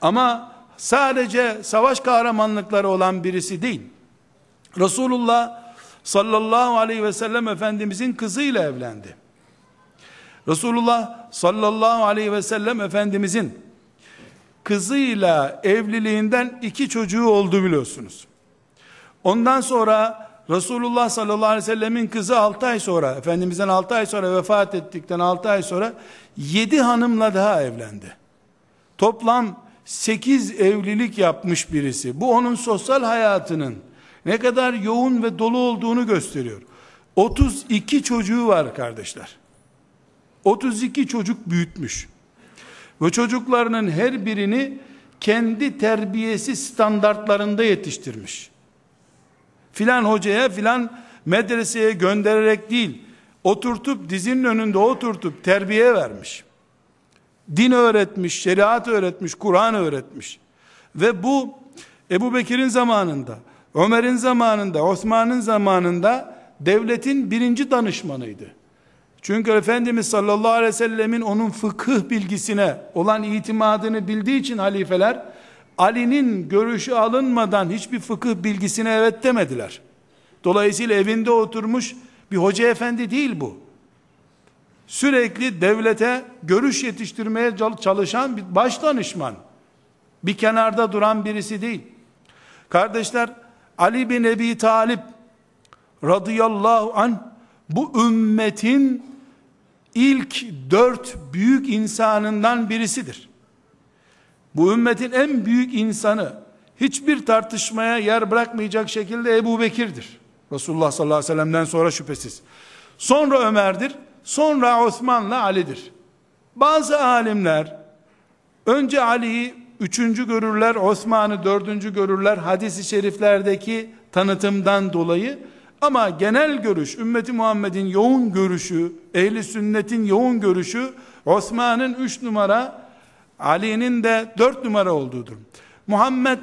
Ama sadece savaş kahramanlıkları olan birisi değil. Resulullah sallallahu aleyhi ve sellem Efendimizin kızıyla evlendi. Resulullah sallallahu aleyhi ve sellem Efendimizin kızıyla evliliğinden iki çocuğu oldu biliyorsunuz. Ondan sonra Resulullah sallallahu aleyhi ve sellemin kızı 6 ay sonra, Efendimiz'den 6 ay sonra vefat ettikten 6 ay sonra 7 hanımla daha evlendi. Toplam 8 evlilik yapmış birisi. Bu onun sosyal hayatının ne kadar yoğun ve dolu olduğunu gösteriyor. 32 çocuğu var kardeşler. 32 çocuk büyütmüş. Ve çocuklarının her birini kendi terbiyesi standartlarında yetiştirmiş filan hocaya filan medreseye göndererek değil, oturtup dizinin önünde oturtup terbiye vermiş. Din öğretmiş, şeriat öğretmiş, Kur'an öğretmiş. Ve bu Ebu Bekir'in zamanında, Ömer'in zamanında, Osman'ın zamanında devletin birinci danışmanıydı. Çünkü Efendimiz sallallahu aleyhi ve sellemin onun fıkıh bilgisine olan itimadını bildiği için halifeler Ali'nin görüşü alınmadan hiçbir fıkıh bilgisine evet demediler. Dolayısıyla evinde oturmuş bir hoca efendi değil bu. Sürekli devlete görüş yetiştirmeye çalışan bir baş danışman. Bir kenarda duran birisi değil. Kardeşler Ali bin Ebi Talip radıyallahu an bu ümmetin ilk dört büyük insanından birisidir. Bu ümmetin en büyük insanı hiçbir tartışmaya yer bırakmayacak şekilde Ebu Bekir'dir. Resulullah sallallahu aleyhi ve sellem'den sonra şüphesiz. Sonra Ömer'dir. Sonra Osman'la Ali'dir. Bazı alimler önce Ali'yi üçüncü görürler, Osman'ı dördüncü görürler hadisi şeriflerdeki tanıtımdan dolayı ama genel görüş, ümmeti Muhammed'in yoğun görüşü, ehli sünnetin yoğun görüşü, Osman'ın üç numara, Ali'nin de dört numara olduğudur. Muhammed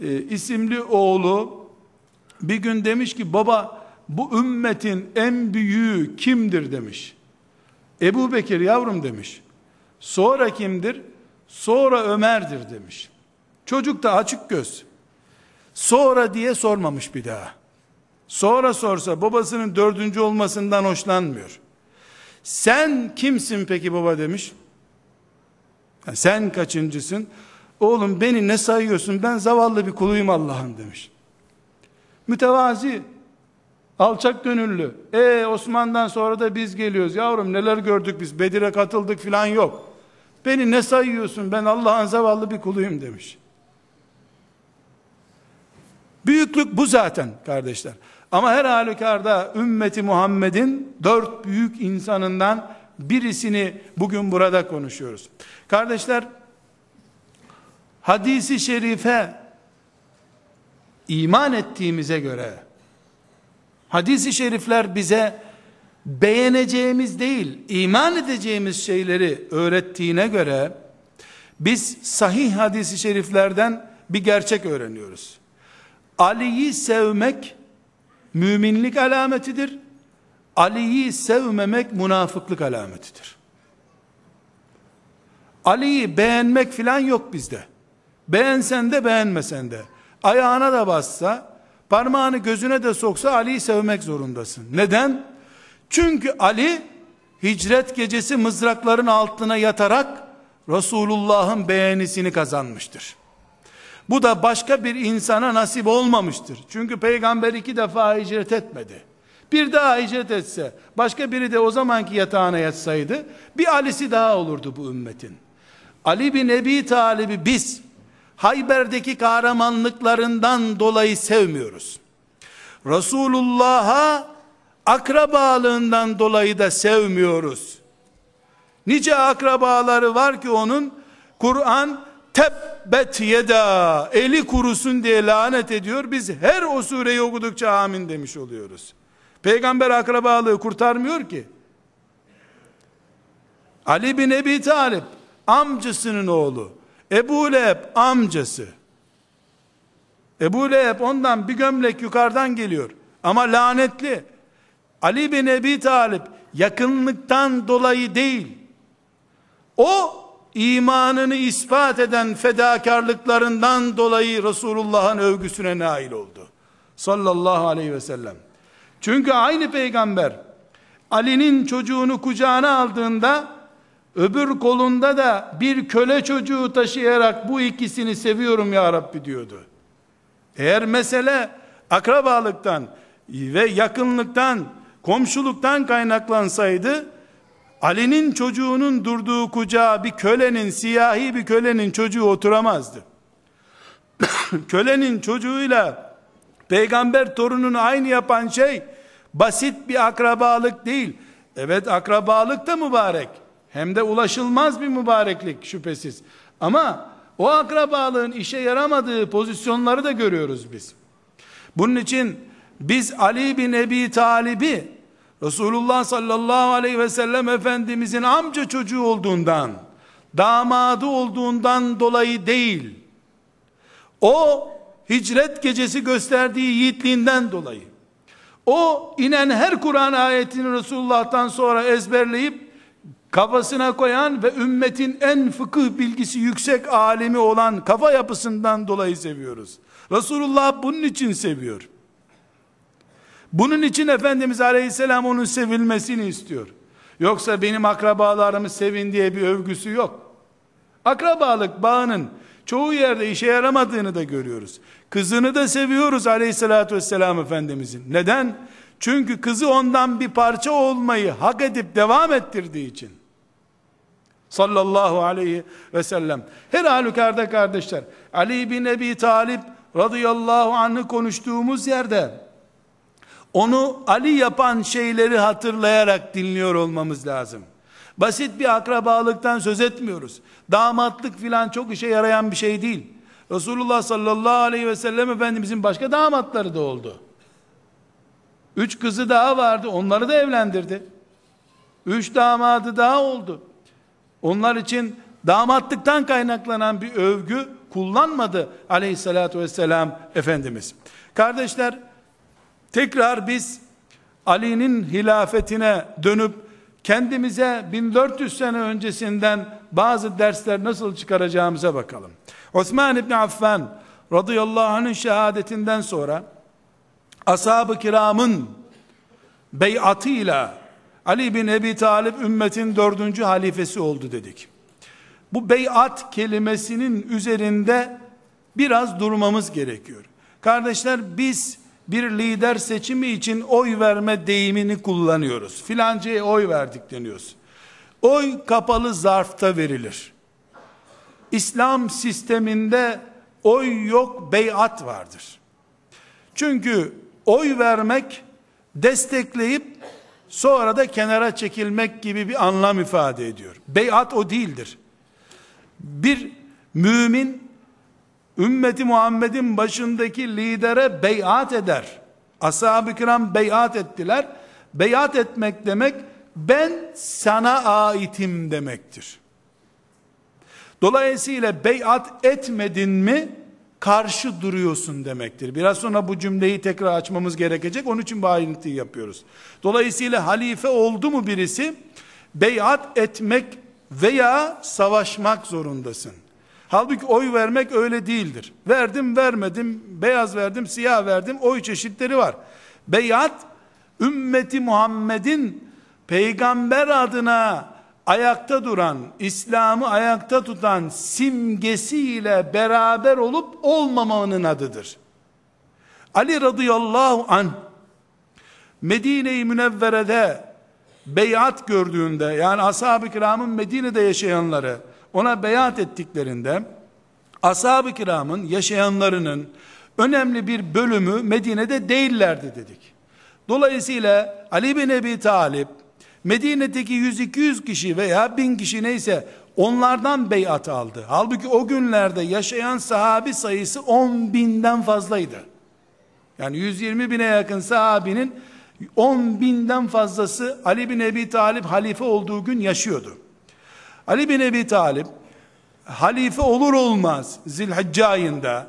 e, isimli oğlu bir gün demiş ki baba bu ümmetin en büyüğü kimdir demiş. Ebu Bekir yavrum demiş. Sonra kimdir? Sonra Ömer'dir demiş. Çocuk da açık göz. Sonra diye sormamış bir daha. Sonra sorsa babasının dördüncü olmasından hoşlanmıyor. Sen kimsin peki baba demiş. Sen kaçıncısın? Oğlum beni ne sayıyorsun? Ben zavallı bir kuluyum Allah'ın demiş. Mütevazi, alçak gönüllü. E Osman'dan sonra da biz geliyoruz. Yavrum neler gördük biz. Bedir'e katıldık filan yok. Beni ne sayıyorsun? Ben Allah'ın zavallı bir kuluyum demiş. Büyüklük bu zaten kardeşler. Ama her halükarda ümmeti Muhammed'in dört büyük insanından birisini bugün burada konuşuyoruz. Kardeşler, hadisi şerife iman ettiğimize göre, hadisi şerifler bize beğeneceğimiz değil, iman edeceğimiz şeyleri öğrettiğine göre, biz sahih hadisi şeriflerden bir gerçek öğreniyoruz. Ali'yi sevmek, müminlik alametidir. Ali'yi sevmemek münafıklık alametidir. Ali'yi beğenmek filan yok bizde. Beğensen de beğenmesen de. Ayağına da bassa, parmağını gözüne de soksa Ali'yi sevmek zorundasın. Neden? Çünkü Ali hicret gecesi mızrakların altına yatarak Resulullah'ın beğenisini kazanmıştır. Bu da başka bir insana nasip olmamıştır. Çünkü peygamber iki defa hicret etmedi. Bir daha hicret etse, başka biri de o zamanki yatağına yatsaydı, bir Ali'si daha olurdu bu ümmetin. Ali bin Ebi Talib'i biz, Hayber'deki kahramanlıklarından dolayı sevmiyoruz. Resulullah'a akrabalığından dolayı da sevmiyoruz. Nice akrabaları var ki onun, Kur'an tebbet yeda eli kurusun diye lanet ediyor. Biz her o sureyi okudukça amin demiş oluyoruz. Peygamber akrabalığı kurtarmıyor ki. Ali bin Ebi Talip amcasının oğlu. Ebu Leheb amcası. Ebu Leheb ondan bir gömlek yukarıdan geliyor. Ama lanetli. Ali bin Ebi Talip yakınlıktan dolayı değil. O imanını ispat eden fedakarlıklarından dolayı Resulullah'ın övgüsüne nail oldu. Sallallahu aleyhi ve sellem. Çünkü aynı peygamber Ali'nin çocuğunu kucağına aldığında öbür kolunda da bir köle çocuğu taşıyarak bu ikisini seviyorum ya Rabbi diyordu. Eğer mesele akrabalıktan ve yakınlıktan, komşuluktan kaynaklansaydı Ali'nin çocuğunun durduğu kucağa bir kölenin, siyahi bir kölenin çocuğu oturamazdı. kölenin çocuğuyla peygamber torununu aynı yapan şey basit bir akrabalık değil. Evet akrabalık da mübarek. Hem de ulaşılmaz bir mübareklik şüphesiz. Ama o akrabalığın işe yaramadığı pozisyonları da görüyoruz biz. Bunun için biz Ali bin Ebi Talib'i Resulullah sallallahu aleyhi ve sellem Efendimizin amca çocuğu olduğundan, damadı olduğundan dolayı değil, o hicret gecesi gösterdiği yiğitliğinden dolayı, o inen her Kur'an ayetini Resulullah'tan sonra ezberleyip, kafasına koyan ve ümmetin en fıkıh bilgisi yüksek alimi olan kafa yapısından dolayı seviyoruz. Resulullah bunun için seviyor. Bunun için Efendimiz Aleyhisselam onun sevilmesini istiyor. Yoksa benim akrabalarımı sevin diye bir övgüsü yok. Akrabalık bağının çoğu yerde işe yaramadığını da görüyoruz. Kızını da seviyoruz Aleyhisselatü vesselam Efendimizin. Neden? Çünkü kızı ondan bir parça olmayı hak edip devam ettirdiği için. Sallallahu aleyhi ve sellem. Her halükarda kardeşler, Ali bin Ebi Talip radıyallahu anh'ı konuştuğumuz yerde, onu Ali yapan şeyleri hatırlayarak dinliyor olmamız lazım. Basit bir akrabalıktan söz etmiyoruz. Damatlık filan çok işe yarayan bir şey değil. Resulullah sallallahu aleyhi ve sellem Efendimizin başka damatları da oldu. Üç kızı daha vardı. Onları da evlendirdi. Üç damadı daha oldu. Onlar için damatlıktan kaynaklanan bir övgü kullanmadı aleyhissalatü vesselam Efendimiz. Kardeşler tekrar biz Ali'nin hilafetine dönüp kendimize 1400 sene öncesinden bazı dersler nasıl çıkaracağımıza bakalım. Osman İbni Affan radıyallahu anh'ın şehadetinden sonra ashab-ı kiramın beyatıyla Ali bin Ebi Talib ümmetin dördüncü halifesi oldu dedik. Bu beyat kelimesinin üzerinde biraz durmamız gerekiyor. Kardeşler biz bir lider seçimi için oy verme deyimini kullanıyoruz. Filancaya oy verdik deniyoruz. Oy kapalı zarfta verilir. İslam sisteminde oy yok, beyat vardır. Çünkü oy vermek destekleyip sonra da kenara çekilmek gibi bir anlam ifade ediyor. Beyat o değildir. Bir mümin ümmeti Muhammed'in başındaki lidere beyat eder. Ashab-ı kiram beyat ettiler. Beyat etmek demek ben sana aitim demektir. Dolayısıyla beyat etmedin mi karşı duruyorsun demektir. Biraz sonra bu cümleyi tekrar açmamız gerekecek. Onun için bu ayrıntıyı yapıyoruz. Dolayısıyla halife oldu mu birisi beyat etmek veya savaşmak zorundasın. Halbuki oy vermek öyle değildir. Verdim vermedim, beyaz verdim, siyah verdim, oy çeşitleri var. Beyat, ümmeti Muhammed'in peygamber adına ayakta duran, İslam'ı ayakta tutan simgesiyle beraber olup olmamanın adıdır. Ali radıyallahu an Medine-i Münevvere'de beyat gördüğünde yani ashab-ı kiramın Medine'de yaşayanları ona beyat ettiklerinde ashab-ı kiramın yaşayanlarının önemli bir bölümü Medine'de değillerdi dedik. Dolayısıyla Ali bin Ebi Talip Medine'deki 100-200 kişi veya 1000 kişi neyse onlardan beyat aldı. Halbuki o günlerde yaşayan sahabi sayısı 10 binden fazlaydı. Yani 120 bine yakın sahabinin 10 binden fazlası Ali bin Ebi Talip halife olduğu gün yaşıyordu. Ali bin Ebi Talip halife olur olmaz Zilhicce ayında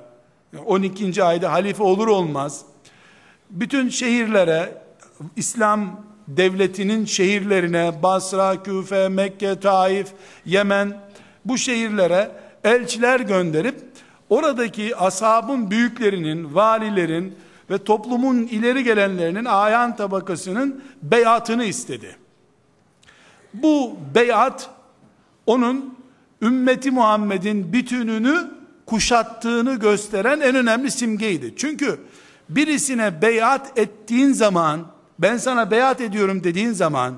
12. ayda halife olur olmaz bütün şehirlere İslam devletinin şehirlerine Basra, Küfe, Mekke, Taif, Yemen bu şehirlere elçiler gönderip oradaki ashabın büyüklerinin, valilerin ve toplumun ileri gelenlerinin ayan tabakasının beyatını istedi. Bu beyat onun ümmeti Muhammed'in bütününü kuşattığını gösteren en önemli simgeydi. Çünkü birisine beyat ettiğin zaman ben sana beyat ediyorum dediğin zaman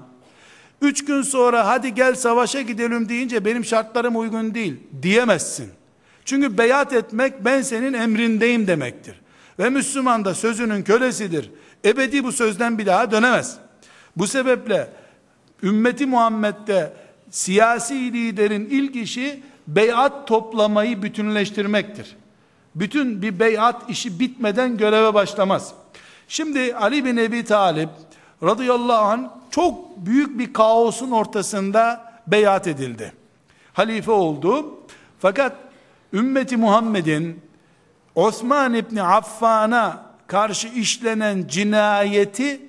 üç gün sonra hadi gel savaşa gidelim deyince benim şartlarım uygun değil diyemezsin. Çünkü beyat etmek ben senin emrindeyim demektir. Ve Müslüman da sözünün kölesidir. Ebedi bu sözden bir daha dönemez. Bu sebeple ümmeti Muhammed'de siyasi liderin ilk işi beyat toplamayı bütünleştirmektir. Bütün bir beyat işi bitmeden göreve başlamaz. Şimdi Ali bin Ebi Talip radıyallahu an çok büyük bir kaosun ortasında beyat edildi. Halife oldu. Fakat ümmeti Muhammed'in Osman İbni Affan'a karşı işlenen cinayeti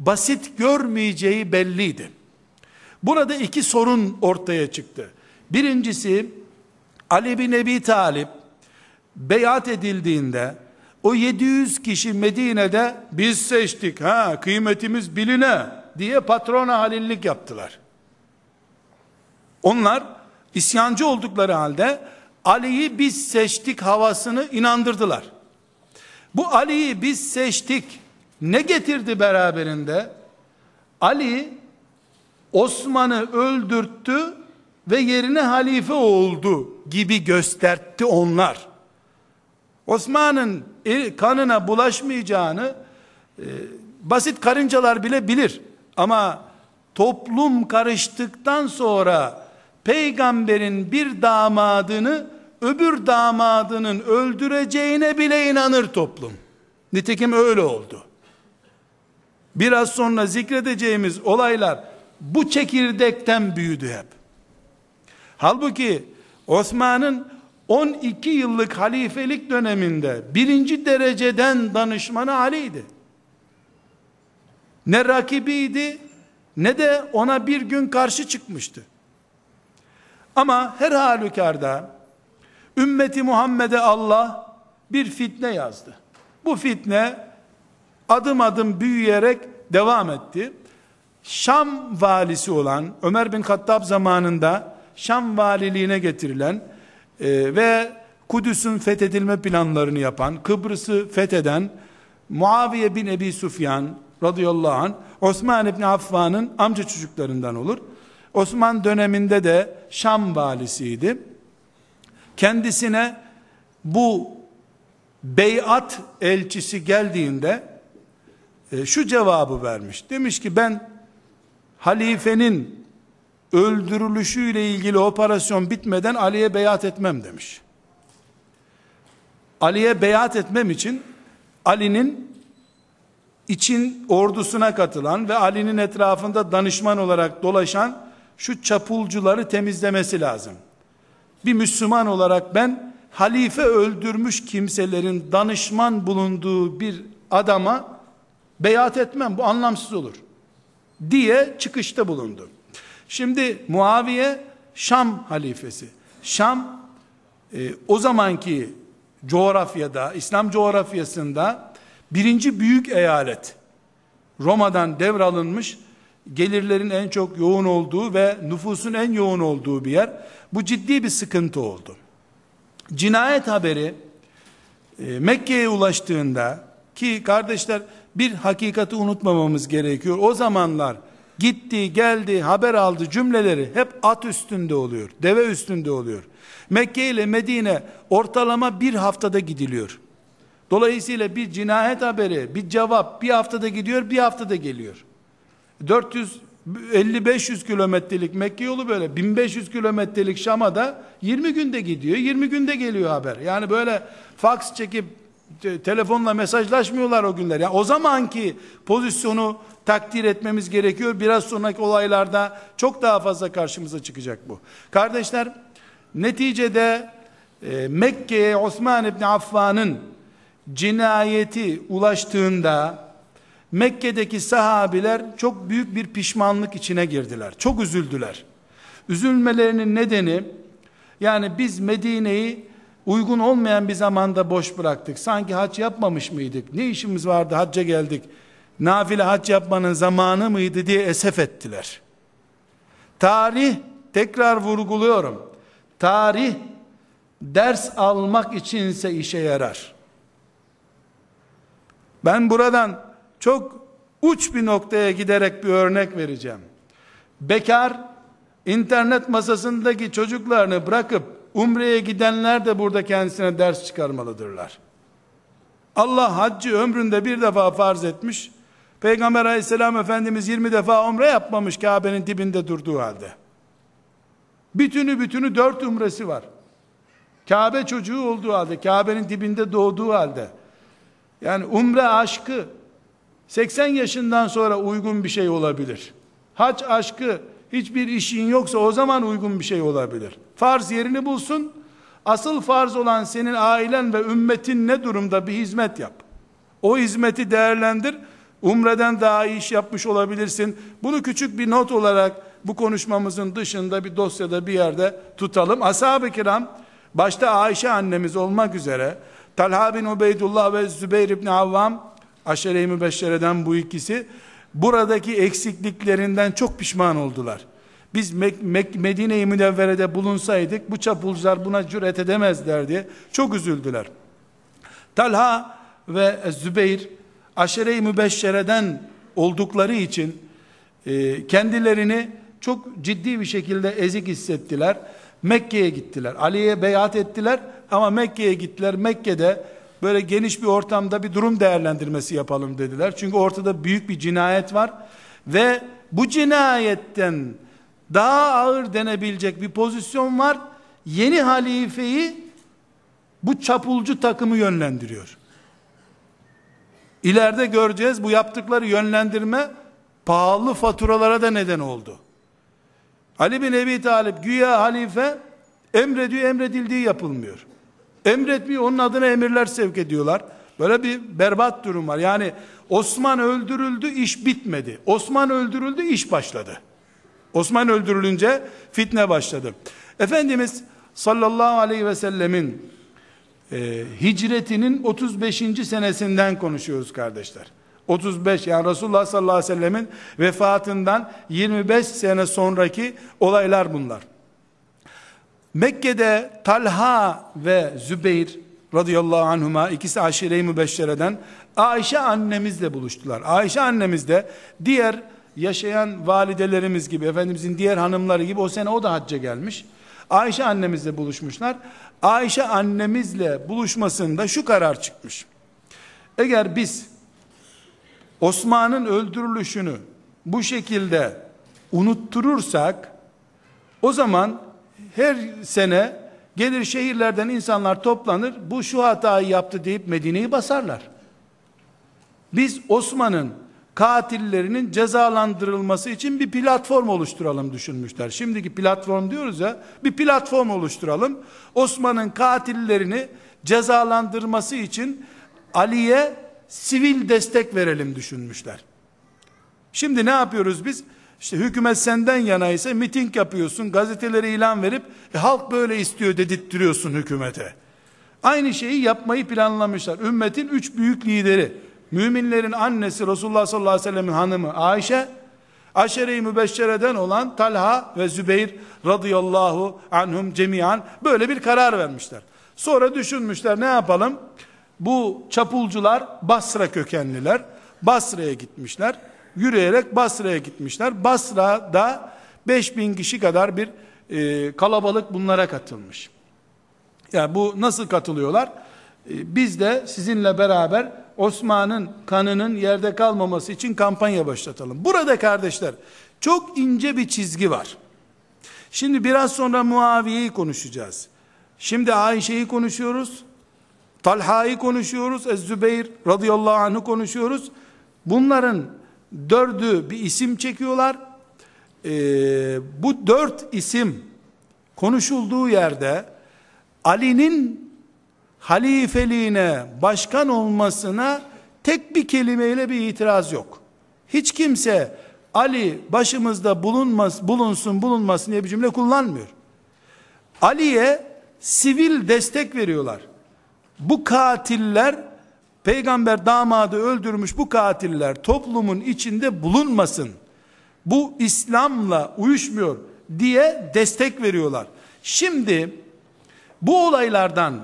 basit görmeyeceği belliydi. Burada iki sorun ortaya çıktı. Birincisi Ali bin Ebi Talip beyat edildiğinde o 700 kişi Medine'de biz seçtik ha kıymetimiz biline diye patrona halillik yaptılar. Onlar isyancı oldukları halde Ali'yi biz seçtik havasını inandırdılar. Bu Ali'yi biz seçtik ne getirdi beraberinde? Ali Osman'ı öldürttü ve yerine halife oldu gibi göstertti onlar. Osman'ın kanına bulaşmayacağını e, basit karıncalar bile bilir. Ama toplum karıştıktan sonra peygamberin bir damadını öbür damadının öldüreceğine bile inanır toplum. Nitekim öyle oldu. Biraz sonra zikredeceğimiz olaylar bu çekirdekten büyüdü hep. Halbuki Osman'ın 12 yıllık halifelik döneminde birinci dereceden danışmanı Ali'ydi. Ne rakibiydi ne de ona bir gün karşı çıkmıştı. Ama her halükarda ümmeti Muhammed'e Allah bir fitne yazdı. Bu fitne adım adım büyüyerek devam etti. Şam valisi olan Ömer bin Hattab zamanında Şam valiliğine getirilen e, ve Kudüs'ün fethedilme planlarını yapan, Kıbrıs'ı fetheden Muaviye bin Ebi Sufyan radıyallahu anh Osman İbni Affan'ın amca çocuklarından olur. Osman döneminde de Şam valisiydi. Kendisine bu beyat elçisi geldiğinde e, şu cevabı vermiş. Demiş ki ben halifenin öldürülüşüyle ilgili operasyon bitmeden Ali'ye beyat etmem demiş. Ali'ye beyat etmem için Ali'nin için ordusuna katılan ve Ali'nin etrafında danışman olarak dolaşan şu çapulcuları temizlemesi lazım. Bir Müslüman olarak ben halife öldürmüş kimselerin danışman bulunduğu bir adama beyat etmem bu anlamsız olur diye çıkışta bulundu. Şimdi Muaviye Şam halifesi. Şam e, o zamanki coğrafyada, İslam coğrafyasında birinci büyük eyalet. Roma'dan devralınmış, gelirlerin en çok yoğun olduğu ve nüfusun en yoğun olduğu bir yer. Bu ciddi bir sıkıntı oldu. Cinayet haberi e, Mekke'ye ulaştığında ki kardeşler bir hakikati unutmamamız gerekiyor. O zamanlar gitti, geldi, haber aldı cümleleri hep at üstünde oluyor, deve üstünde oluyor. Mekke ile Medine ortalama bir haftada gidiliyor. Dolayısıyla bir cinayet haberi, bir cevap bir haftada gidiyor, bir haftada geliyor. 450-500 kilometrelik Mekke yolu böyle. 1500 kilometrelik Şam'a da 20 günde gidiyor. 20 günde geliyor haber. Yani böyle fax çekip telefonla mesajlaşmıyorlar o günler. Yani o zamanki pozisyonu takdir etmemiz gerekiyor. Biraz sonraki olaylarda çok daha fazla karşımıza çıkacak bu. Kardeşler neticede e, Mekke'ye Osman İbni Affan'ın cinayeti ulaştığında Mekke'deki sahabiler çok büyük bir pişmanlık içine girdiler. Çok üzüldüler. Üzülmelerinin nedeni yani biz Medine'yi uygun olmayan bir zamanda boş bıraktık. Sanki hac yapmamış mıydık? Ne işimiz vardı hacca geldik? Nafile hac yapmanın zamanı mıydı diye esef ettiler. Tarih tekrar vurguluyorum. Tarih ders almak içinse işe yarar. Ben buradan çok uç bir noktaya giderek bir örnek vereceğim. Bekar internet masasındaki çocuklarını bırakıp umreye gidenler de burada kendisine ders çıkarmalıdırlar. Allah haccı ömründe bir defa farz etmiş. Peygamber aleyhisselam efendimiz 20 defa umre yapmamış Kabe'nin dibinde durduğu halde. Bütünü bütünü dört umresi var. Kabe çocuğu olduğu halde, Kabe'nin dibinde doğduğu halde. Yani umre aşkı 80 yaşından sonra uygun bir şey olabilir. Hac aşkı hiçbir işin yoksa o zaman uygun bir şey olabilir. Farz yerini bulsun. Asıl farz olan senin ailen ve ümmetin ne durumda bir hizmet yap. O hizmeti değerlendir. Umreden daha iyi iş yapmış olabilirsin. Bunu küçük bir not olarak bu konuşmamızın dışında bir dosyada bir yerde tutalım. Ashab-ı kiram başta Ayşe annemiz olmak üzere Talha bin Ubeydullah ve Zübeyir ibn Avvam aşere-i mübeşşereden bu ikisi buradaki eksikliklerinden çok pişman oldular. Biz Medine-i Münevvere'de bulunsaydık bu çapulcular buna cüret edemezler diye çok üzüldüler. Talha ve Zübeyir aşere-i mübeşşereden oldukları için e, kendilerini çok ciddi bir şekilde ezik hissettiler. Mekke'ye gittiler. Ali'ye beyat ettiler ama Mekke'ye gittiler. Mekke'de böyle geniş bir ortamda bir durum değerlendirmesi yapalım dediler. Çünkü ortada büyük bir cinayet var ve bu cinayetten daha ağır denebilecek bir pozisyon var. Yeni halifeyi bu çapulcu takımı yönlendiriyor. İleride göreceğiz bu yaptıkları yönlendirme pahalı faturalara da neden oldu. Ali bin Ebi Talip güya halife emrediyor emredildiği yapılmıyor. Emretmiyor onun adına emirler sevk ediyorlar. Böyle bir berbat durum var. Yani Osman öldürüldü iş bitmedi. Osman öldürüldü iş başladı. Osman öldürülünce fitne başladı. Efendimiz sallallahu aleyhi ve sellemin e, hicretinin 35. senesinden konuşuyoruz kardeşler. 35 yani Resulullah sallallahu aleyhi ve sellemin vefatından 25 sene sonraki olaylar bunlar. Mekke'de Talha ve Zübeyir radıyallahu anhuma ikisi aşire-i mübeşşereden Ayşe annemizle buluştular. Ayşe annemiz de diğer yaşayan validelerimiz gibi Efendimizin diğer hanımları gibi o sene o da hacca gelmiş. Ayşe annemizle buluşmuşlar. Ayşe annemizle buluşmasında şu karar çıkmış. Eğer biz Osman'ın öldürülüşünü bu şekilde unutturursak o zaman her sene gelir şehirlerden insanlar toplanır bu şu hatayı yaptı deyip Medine'yi basarlar. Biz Osman'ın katillerinin cezalandırılması için bir platform oluşturalım düşünmüşler. Şimdiki platform diyoruz ya, bir platform oluşturalım. Osman'ın katillerini cezalandırması için Ali'ye sivil destek verelim düşünmüşler. Şimdi ne yapıyoruz biz? İşte hükümet senden yana ise miting yapıyorsun, gazetelere ilan verip e, halk böyle istiyor dedirttiriyorsun hükümete. Aynı şeyi yapmayı planlamışlar. Ümmetin üç büyük lideri, müminlerin annesi Resulullah sallallahu aleyhi ve sellem'in hanımı Ayşe, aşere-i mübeşşereden olan Talha ve Zübeyir radıyallahu anhum cemiyan böyle bir karar vermişler. Sonra düşünmüşler ne yapalım? Bu çapulcular Basra kökenliler. Basra'ya gitmişler. Yürüyerek Basra'ya gitmişler. Basra'da 5000 kişi kadar bir e, kalabalık bunlara katılmış. Yani bu nasıl katılıyorlar? E, biz de sizinle beraber Osman'ın kanının yerde kalmaması için kampanya başlatalım. Burada kardeşler çok ince bir çizgi var. Şimdi biraz sonra Muaviye'yi konuşacağız. Şimdi Ayşe'yi konuşuyoruz. Talha'yı konuşuyoruz. Ez-Zübeyir radıyallahu anh'ı konuşuyoruz. Bunların dördü bir isim çekiyorlar. Ee, bu dört isim konuşulduğu yerde Ali'nin halifeliğine, başkan olmasına tek bir kelimeyle bir itiraz yok. Hiç kimse Ali başımızda bulunmaz, bulunsun bulunmasın diye bir cümle kullanmıyor. Ali'ye sivil destek veriyorlar. Bu katiller peygamber damadı öldürmüş bu katiller toplumun içinde bulunmasın. Bu İslam'la uyuşmuyor diye destek veriyorlar. Şimdi bu olaylardan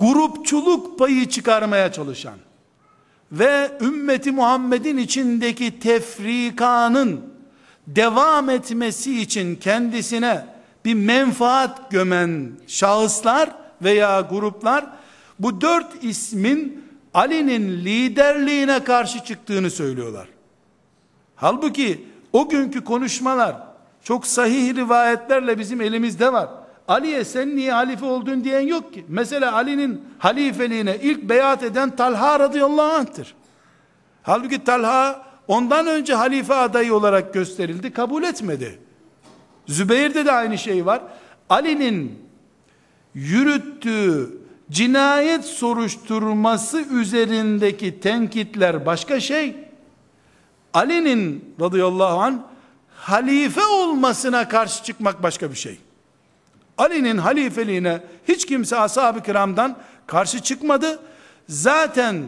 grupçuluk payı çıkarmaya çalışan ve ümmeti Muhammed'in içindeki tefrikanın devam etmesi için kendisine bir menfaat gömen şahıslar veya gruplar bu dört ismin Ali'nin liderliğine karşı çıktığını söylüyorlar. Halbuki o günkü konuşmalar çok sahih rivayetlerle bizim elimizde var. Ali'ye sen niye halife oldun diyen yok ki. Mesela Ali'nin halifeliğine ilk beyat eden Talha radıyallahu anh'tır. Halbuki Talha ondan önce halife adayı olarak gösterildi, kabul etmedi. Zübeyir'de de aynı şey var. Ali'nin yürüttüğü cinayet soruşturması üzerindeki tenkitler başka şey. Ali'nin radıyallahu an halife olmasına karşı çıkmak başka bir şey. Ali'nin halifeliğine hiç kimse ashab-ı kiramdan karşı çıkmadı. Zaten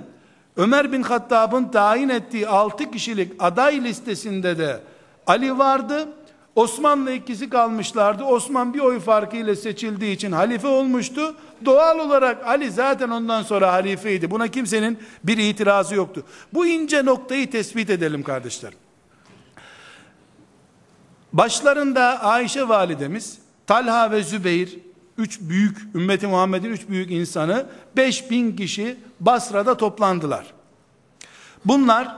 Ömer bin Hattab'ın tayin ettiği 6 kişilik aday listesinde de Ali vardı. Osman'la ikisi kalmışlardı. Osman bir oy farkı ile seçildiği için halife olmuştu. Doğal olarak Ali zaten ondan sonra halifeydi. Buna kimsenin bir itirazı yoktu. Bu ince noktayı tespit edelim kardeşler. Başlarında Ayşe validemiz, Talha ve Zübeyir, üç büyük, ümmeti Muhammed'in üç büyük insanı, beş bin kişi Basra'da toplandılar. Bunlar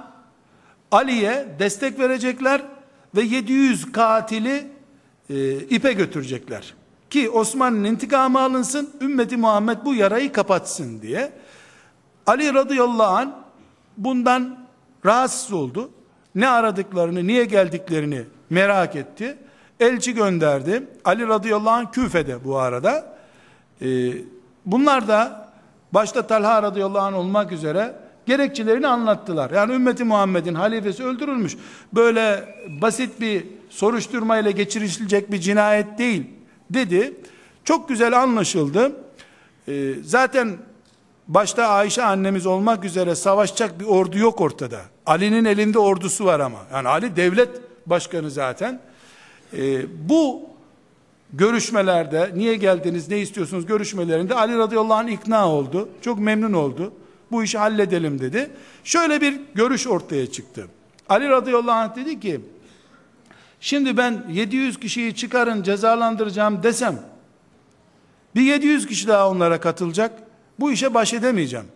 Ali'ye destek verecekler ve 700 katili e, ipe götürecekler. Ki Osman'ın intikamı alınsın, ümmeti Muhammed bu yarayı kapatsın diye. Ali radıyallahu an bundan rahatsız oldu. Ne aradıklarını, niye geldiklerini merak etti. Elçi gönderdi. Ali radıyallahu anh Küfe'de bu arada. Ee, bunlar da başta Talha radıyallahu anh olmak üzere gerekçelerini anlattılar. Yani ümmeti Muhammed'in halifesi öldürülmüş. Böyle basit bir soruşturma ile geçirilecek bir cinayet değil dedi. Çok güzel anlaşıldı. Ee, zaten başta Ayşe annemiz olmak üzere savaşacak bir ordu yok ortada. Ali'nin elinde ordusu var ama. Yani Ali devlet başkanı zaten. Ee, bu görüşmelerde niye geldiniz ne istiyorsunuz görüşmelerinde Ali radıyallahu anh ikna oldu. Çok memnun oldu. Bu işi halledelim dedi. Şöyle bir görüş ortaya çıktı. Ali radıyallahu anh dedi ki şimdi ben 700 kişiyi çıkarın cezalandıracağım desem bir 700 kişi daha onlara katılacak. Bu işe baş edemeyeceğim.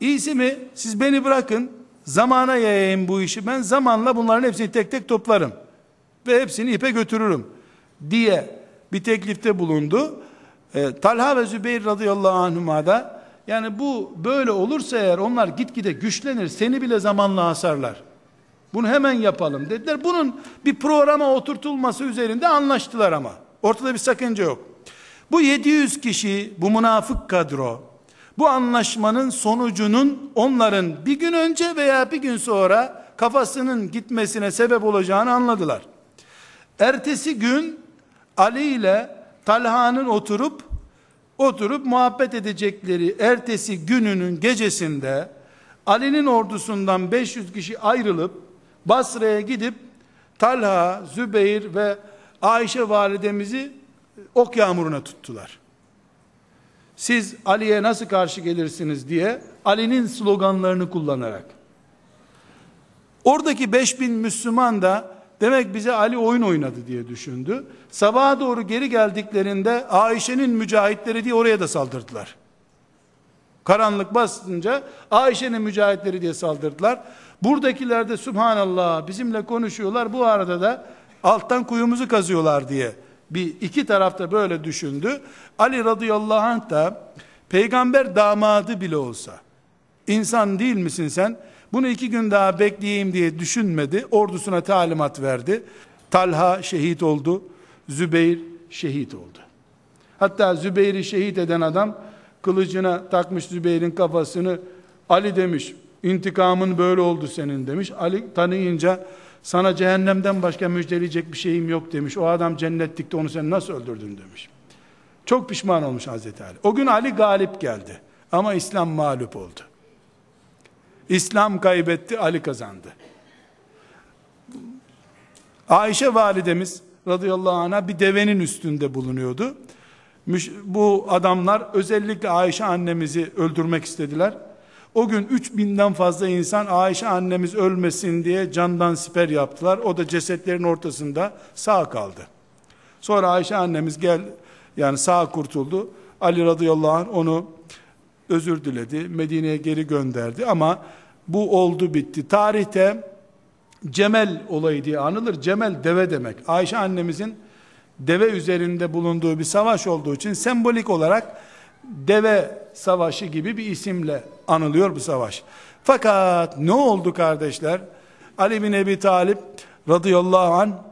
İyisi mi siz beni bırakın zamana yayayım bu işi ben zamanla bunların hepsini tek tek toplarım ve hepsini ipe götürürüm diye bir teklifte bulundu. E, Talha ve Zübeyir radıyallahu anhuma da Yani bu böyle olursa eğer onlar gitgide güçlenir, seni bile zamanla hasarlar. Bunu hemen yapalım dediler. Bunun bir programa oturtulması üzerinde anlaştılar ama. Ortada bir sakınca yok. Bu 700 kişi, bu münafık kadro, bu anlaşmanın sonucunun onların bir gün önce veya bir gün sonra kafasının gitmesine sebep olacağını anladılar. Ertesi gün Ali ile Talha'nın oturup oturup muhabbet edecekleri ertesi gününün gecesinde Ali'nin ordusundan 500 kişi ayrılıp Basra'ya gidip Talha, Zübeyir ve Ayşe validemizi ok yağmuruna tuttular. Siz Ali'ye nasıl karşı gelirsiniz diye Ali'nin sloganlarını kullanarak. Oradaki 5000 Müslüman da demek bize Ali oyun oynadı diye düşündü. Sabaha doğru geri geldiklerinde Ayşe'nin mücahitleri diye oraya da saldırdılar. Karanlık basınca Ayşe'nin mücahitleri diye saldırdılar. Buradakiler de Subhanallah bizimle konuşuyorlar. Bu arada da alttan kuyumuzu kazıyorlar diye bir iki tarafta böyle düşündü. Ali radıyallahu anh da peygamber damadı bile olsa insan değil misin sen? Bunu iki gün daha bekleyeyim diye düşünmedi. Ordusuna talimat verdi. Talha şehit oldu. Zübeyir şehit oldu. Hatta Zübeyir'i şehit eden adam kılıcına takmış Zübeyir'in kafasını Ali demiş intikamın böyle oldu senin demiş. Ali tanıyınca sana cehennemden başka müjdeleyecek bir şeyim yok demiş. O adam cennetlikte onu sen nasıl öldürdün demiş. Çok pişman olmuş Hazreti Ali. O gün Ali galip geldi. Ama İslam mağlup oldu. İslam kaybetti, Ali kazandı. Ayşe validemiz radıyallahu anh'a bir devenin üstünde bulunuyordu. Bu adamlar özellikle Ayşe annemizi öldürmek istediler. O gün 3000'den fazla insan Ayşe annemiz ölmesin diye candan siper yaptılar. O da cesetlerin ortasında sağ kaldı. Sonra Ayşe annemiz gel yani sağ kurtuldu. Ali radıyallahu anh onu özür diledi. Medine'ye geri gönderdi ama bu oldu bitti. Tarihte Cemel olayı diye anılır. Cemel deve demek. Ayşe annemizin deve üzerinde bulunduğu bir savaş olduğu için sembolik olarak deve savaşı gibi bir isimle anılıyor bu savaş. Fakat ne oldu kardeşler? Ali bin Ebi Talip radıyallahu an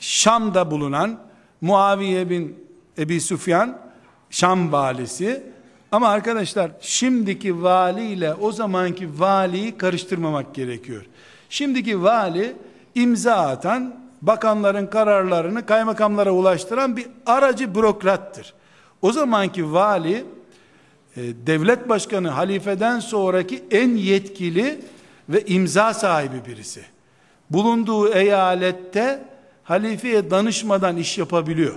Şam'da bulunan Muaviye bin Ebi Süfyan Şam valisi ama arkadaşlar şimdiki vali ile o zamanki valiyi karıştırmamak gerekiyor. Şimdiki vali imza atan bakanların kararlarını kaymakamlara ulaştıran bir aracı bürokrattır. O zamanki vali e, devlet başkanı halifeden sonraki en yetkili ve imza sahibi birisi. Bulunduğu eyalette halifeye danışmadan iş yapabiliyor.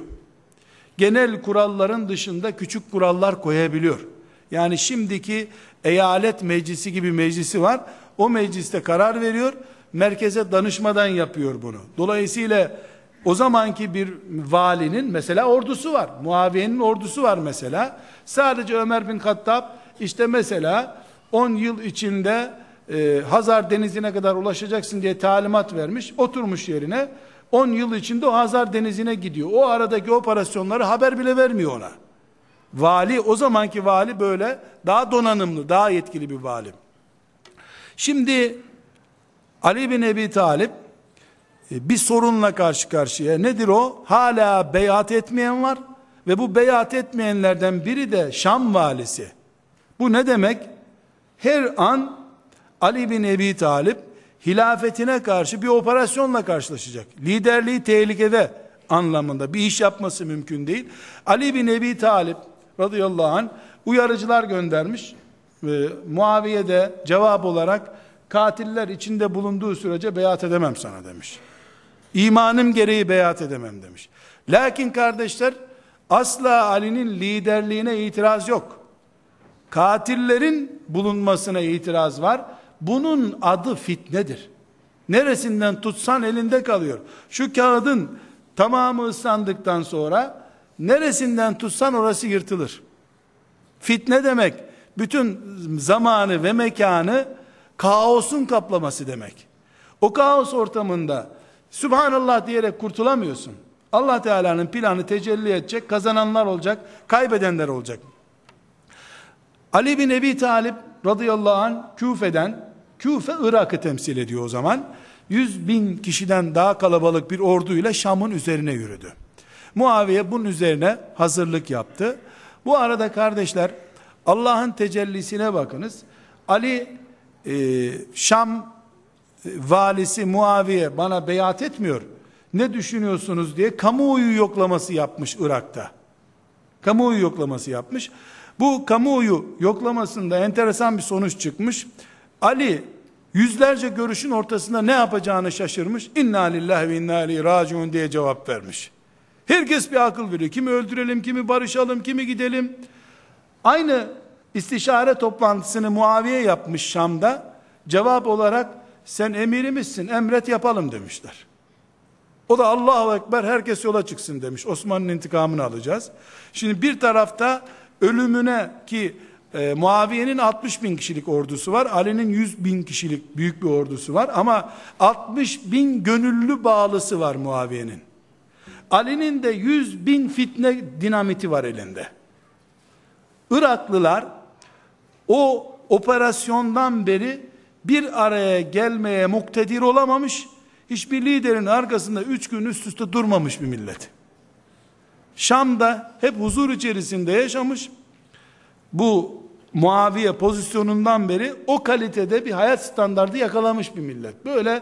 Genel kuralların dışında küçük kurallar koyabiliyor. Yani şimdiki eyalet meclisi gibi meclisi var. O mecliste karar veriyor. Merkeze danışmadan yapıyor bunu. Dolayısıyla o zamanki bir valinin mesela ordusu var. Muaviye'nin ordusu var mesela. Sadece Ömer bin Kattab işte mesela 10 yıl içinde e, Hazar denizine kadar ulaşacaksın diye talimat vermiş. Oturmuş yerine 10 yıl içinde o Hazar denizine gidiyor. O aradaki operasyonları haber bile vermiyor ona. Vali o zamanki vali böyle daha donanımlı, daha yetkili bir vali. Şimdi Ali bin Ebi Talip e, bir sorunla karşı karşıya. Nedir o? Hala beyat etmeyen var ve bu beyat etmeyenlerden biri de Şam valisi. Bu ne demek? Her an Ali bin Ebi Talip hilafetine karşı bir operasyonla karşılaşacak. Liderliği tehlikede anlamında bir iş yapması mümkün değil. Ali bin Ebi Talip radıyallahu anh uyarıcılar göndermiş. Ee, Muaviye de cevap olarak katiller içinde bulunduğu sürece beyat edemem sana demiş. İmanım gereği beyat edemem demiş. Lakin kardeşler asla Ali'nin liderliğine itiraz yok. Katillerin bulunmasına itiraz var. Bunun adı fitnedir. Neresinden tutsan elinde kalıyor. Şu kağıdın tamamı ıslandıktan sonra neresinden tutsan orası yırtılır. Fitne demek bütün zamanı ve mekanı kaosun kaplaması demek. O kaos ortamında Subhanallah diyerek kurtulamıyorsun. Allah Teala'nın planı tecelli edecek, kazananlar olacak, kaybedenler olacak. Ali bin Ebi Talip radıyallahu an Küfe'den, Küfe Irak'ı temsil ediyor o zaman. 100 bin kişiden daha kalabalık bir orduyla Şam'ın üzerine yürüdü. Muaviye bunun üzerine hazırlık yaptı. Bu arada kardeşler Allah'ın tecellisine bakınız. Ali e, Şam e, valisi Muaviye bana beyat etmiyor. Ne düşünüyorsunuz diye kamuoyu yoklaması yapmış Irak'ta. Kamuoyu yoklaması yapmış. Bu kamuoyu yoklamasında enteresan bir sonuç çıkmış. Ali yüzlerce görüşün ortasında ne yapacağını şaşırmış. İnna lillahi ve inna ileyhi raciun diye cevap vermiş. Herkes bir akıl veriyor. Kimi öldürelim, kimi barışalım, kimi gidelim. Aynı istişare toplantısını Muaviye yapmış Şam'da. Cevap olarak sen emirimizsin emret yapalım demişler. O da Allahu Ekber herkes yola çıksın demiş. Osman'ın intikamını alacağız. Şimdi bir tarafta ölümüne ki e, Muaviye'nin 60 bin kişilik ordusu var. Ali'nin 100 bin kişilik büyük bir ordusu var. Ama 60 bin gönüllü bağlısı var Muaviye'nin. Ali'nin de 100 bin fitne dinamiti var elinde. Iraklılar o operasyondan beri bir araya gelmeye muktedir olamamış, hiçbir liderin arkasında üç gün üst üste durmamış bir millet. Şam'da hep huzur içerisinde yaşamış, bu Muaviye pozisyonundan beri o kalitede bir hayat standardı yakalamış bir millet. Böyle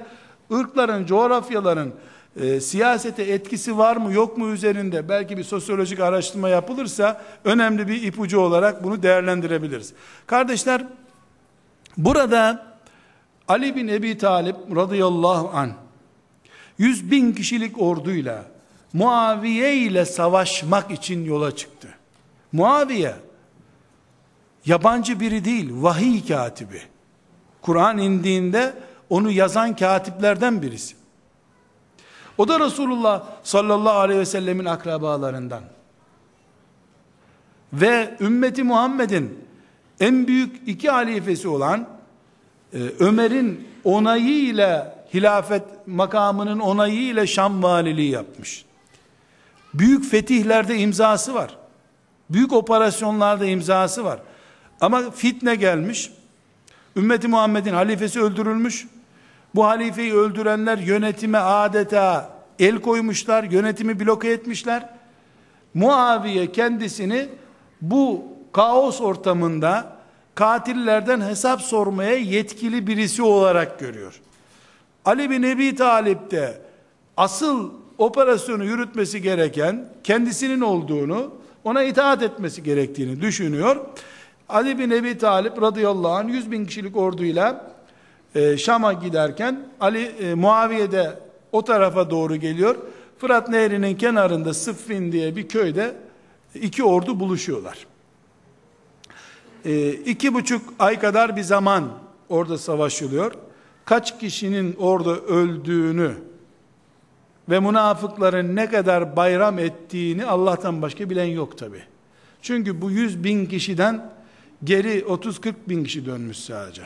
ırkların, coğrafyaların e, siyasete etkisi var mı yok mu üzerinde belki bir sosyolojik araştırma yapılırsa önemli bir ipucu olarak bunu değerlendirebiliriz. Kardeşler burada Ali bin Ebi Talip radıyallahu an 100 bin kişilik orduyla Muaviye ile savaşmak için yola çıktı. Muaviye yabancı biri değil, vahiy katibi. Kur'an indiğinde onu yazan katiplerden birisi. O da Resulullah sallallahu aleyhi ve sellemin akrabalarından. Ve ümmeti Muhammed'in en büyük iki halifesi olan e, Ömer'in onayı ile hilafet makamının onayı ile Şam valiliği yapmış. Büyük fetihlerde imzası var. Büyük operasyonlarda imzası var. Ama fitne gelmiş. Ümmeti Muhammed'in halifesi öldürülmüş. Bu halifeyi öldürenler yönetime adeta el koymuşlar, yönetimi bloke etmişler. Muaviye kendisini bu kaos ortamında katillerden hesap sormaya yetkili birisi olarak görüyor. Ali bin Ebi Talip de asıl operasyonu yürütmesi gereken kendisinin olduğunu ona itaat etmesi gerektiğini düşünüyor. Ali bin Ebi Talip radıyallahu anh 100 bin kişilik orduyla e, Şam'a giderken Ali e, Muaviye o tarafa doğru geliyor. Fırat Nehri'nin kenarında Sıffin diye bir köyde iki ordu buluşuyorlar. E, iki buçuk ay kadar bir zaman orada savaşılıyor. Kaç kişinin orada öldüğünü ve münafıkların ne kadar bayram ettiğini Allah'tan başka bilen yok tabi. Çünkü bu yüz bin kişiden geri 30-40 bin kişi dönmüş sadece.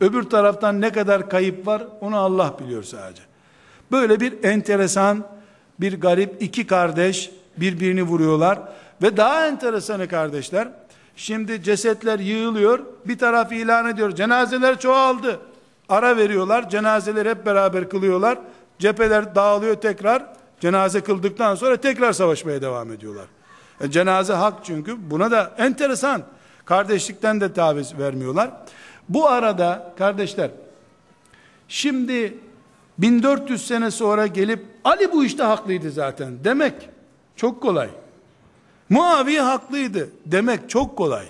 Öbür taraftan ne kadar kayıp var onu Allah biliyor sadece. Böyle bir enteresan, bir garip iki kardeş birbirini vuruyorlar. Ve daha enteresanı kardeşler, şimdi cesetler yığılıyor, bir taraf ilan ediyor, cenazeler çoğaldı. Ara veriyorlar, cenazeleri hep beraber kılıyorlar. Cepheler dağılıyor tekrar, cenaze kıldıktan sonra tekrar savaşmaya devam ediyorlar. E, cenaze hak çünkü, buna da enteresan. Kardeşlikten de taviz vermiyorlar. Bu arada kardeşler şimdi 1400 sene sonra gelip Ali bu işte haklıydı zaten demek çok kolay. Muaviye haklıydı demek çok kolay.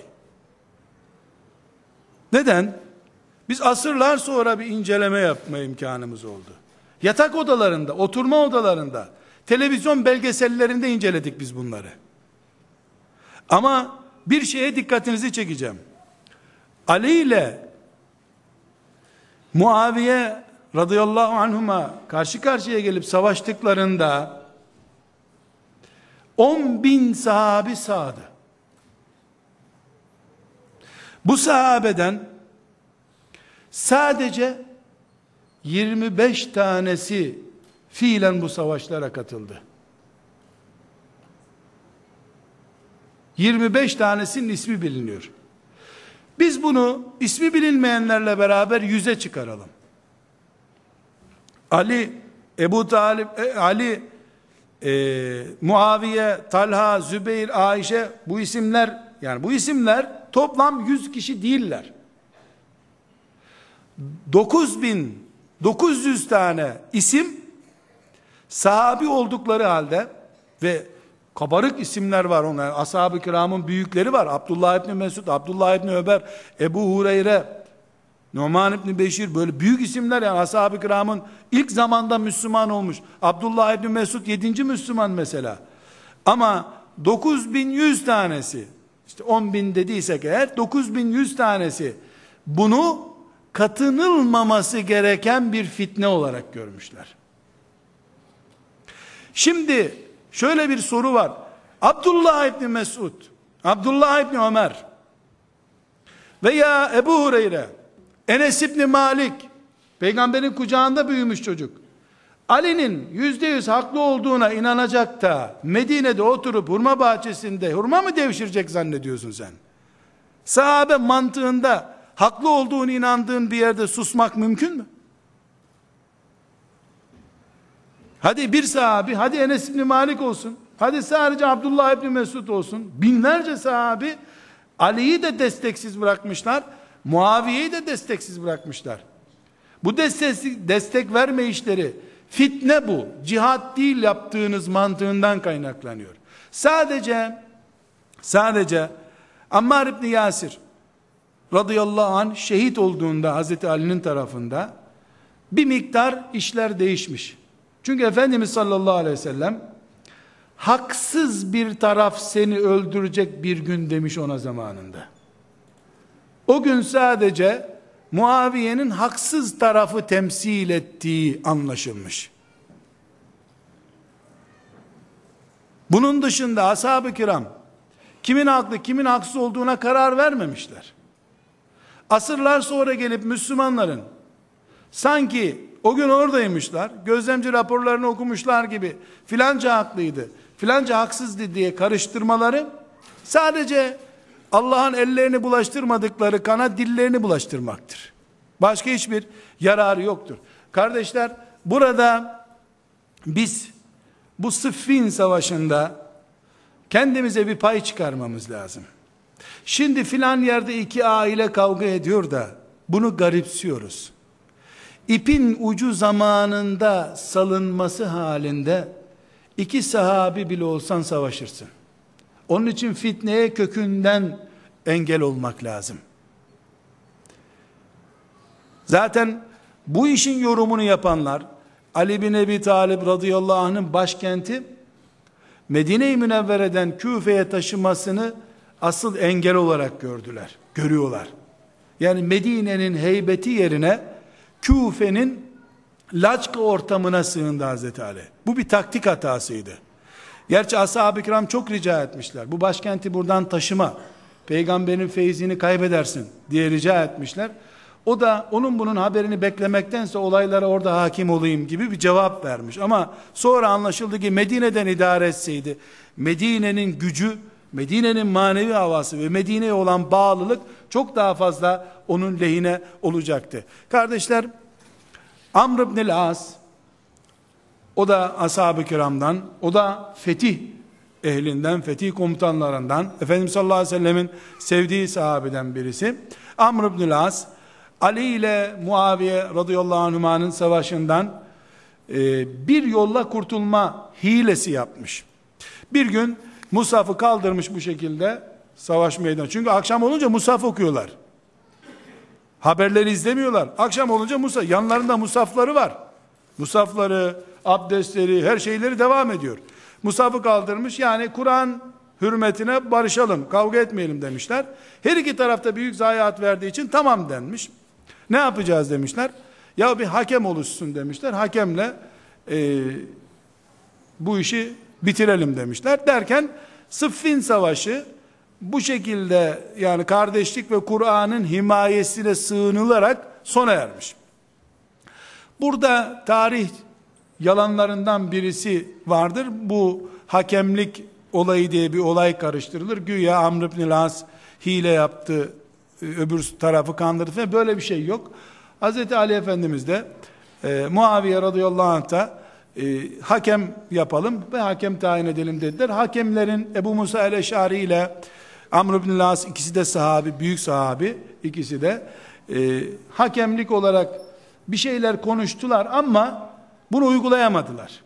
Neden? Biz asırlar sonra bir inceleme yapma imkanımız oldu. Yatak odalarında, oturma odalarında, televizyon belgesellerinde inceledik biz bunları. Ama bir şeye dikkatinizi çekeceğim. Ali ile Muaviye radıyallahu anhuma karşı karşıya gelip savaştıklarında 10 bin sahabi sağdı. Bu sahabeden sadece 25 tanesi fiilen bu savaşlara katıldı. 25 tanesinin ismi biliniyor. Biz bunu ismi bilinmeyenlerle beraber yüze çıkaralım. Ali, Ebu Talip, e, Ali, e, Muaviye, Talha, Zübeyir, Ayşe bu isimler yani bu isimler toplam 100 kişi değiller. 9900 tane isim sahabi oldukları halde ve kabarık isimler var onlar. Ashab-ı kiramın büyükleri var. Abdullah İbni Mesud, Abdullah İbni Ömer, Ebu Hureyre, Numan İbni Beşir böyle büyük isimler yani ashab-ı kiramın ilk zamanda Müslüman olmuş. Abdullah İbni Mesud 7. Müslüman mesela. Ama 9100 tanesi işte 10 bin dediysek eğer 9100 tanesi bunu katınılmaması gereken bir fitne olarak görmüşler. Şimdi şöyle bir soru var. Abdullah İbni Mesud, Abdullah İbni Ömer veya Ebu Hureyre, Enes İbni Malik, peygamberin kucağında büyümüş çocuk. Ali'nin yüzde yüz haklı olduğuna inanacak da Medine'de oturup hurma bahçesinde hurma mı devşirecek zannediyorsun sen? Sahabe mantığında haklı olduğunu inandığın bir yerde susmak mümkün mü? Hadi bir sahabi, hadi Enes İbni Malik olsun, hadi sadece Abdullah İbni Mesud olsun, binlerce sahabi Ali'yi de desteksiz bırakmışlar, Muaviye'yi de desteksiz bırakmışlar. Bu destek, destek verme işleri, fitne bu, cihat değil yaptığınız mantığından kaynaklanıyor. Sadece, sadece Ammar İbni Yasir, radıyallahu anh şehit olduğunda Hazreti Ali'nin tarafında bir miktar işler değişmiş. Çünkü Efendimiz sallallahu aleyhi ve sellem haksız bir taraf seni öldürecek bir gün demiş ona zamanında. O gün sadece Muaviye'nin haksız tarafı temsil ettiği anlaşılmış. Bunun dışında ashab-ı kiram kimin haklı kimin haksız olduğuna karar vermemişler. Asırlar sonra gelip Müslümanların sanki o gün oradaymışlar, gözlemci raporlarını okumuşlar gibi filanca haklıydı, filanca haksızdı diye karıştırmaları sadece Allah'ın ellerini bulaştırmadıkları kana dillerini bulaştırmaktır. Başka hiçbir yararı yoktur. Kardeşler burada biz bu Sıffin savaşında kendimize bir pay çıkarmamız lazım. Şimdi filan yerde iki aile kavga ediyor da bunu garipsiyoruz. İpin ucu zamanında salınması halinde iki sahabi bile olsan savaşırsın. Onun için fitneye kökünden engel olmak lazım. Zaten bu işin yorumunu yapanlar Ali bin Ebi Talib radıyallahu anh'ın başkenti Medine-i Münevvere'den Küfe'ye taşımasını asıl engel olarak gördüler, görüyorlar. Yani Medine'nin heybeti yerine Küfe'nin laçka ortamına sığındı Hazreti Ali. Bu bir taktik hatasıydı. Gerçi ashab-ı kiram çok rica etmişler. Bu başkenti buradan taşıma. Peygamberin feyzini kaybedersin diye rica etmişler. O da onun bunun haberini beklemektense olaylara orada hakim olayım gibi bir cevap vermiş. Ama sonra anlaşıldı ki Medine'den idare etseydi, Medine'nin gücü, Medine'nin manevi havası ve Medine'ye olan bağlılık çok daha fazla onun lehine olacaktı. Kardeşler, Amr ibn As, o da ashab-ı kiramdan, o da fetih ehlinden, fetih komutanlarından, Efendimiz sallallahu aleyhi ve sellemin sevdiği sahabeden birisi. Amr ibn As, Ali ile Muaviye radıyallahu anhümanın savaşından e, bir yolla kurtulma hilesi yapmış. Bir gün Musaf'ı kaldırmış bu şekilde savaş meydanı. Çünkü akşam olunca Musaf okuyorlar. Haberleri izlemiyorlar. Akşam olunca Musa yanlarında musafları var. Musafları, abdestleri, her şeyleri devam ediyor. Musaf'ı kaldırmış yani Kur'an hürmetine barışalım, kavga etmeyelim demişler. Her iki tarafta büyük zayiat verdiği için tamam denmiş. Ne yapacağız demişler. Ya bir hakem oluşsun demişler. Hakemle e, bu işi bitirelim demişler. Derken Sıffin Savaşı bu şekilde yani kardeşlik ve Kur'an'ın himayesine sığınılarak sona ermiş. Burada tarih yalanlarından birisi vardır. Bu hakemlik olayı diye bir olay karıştırılır. Güya Amr ibn Las hile yaptı e, öbür tarafı kandırdı falan böyle bir şey yok. Hz. Ali Efendimiz de e, Muaviye radıyallahu anh'a e, hakem yapalım ve hakem tayin edelim dediler. Hakemlerin Ebu Musa el-Eşari ile Amr ibn Las ikisi de sahabi, büyük sahabi ikisi de e, hakemlik olarak bir şeyler konuştular ama bunu uygulayamadılar.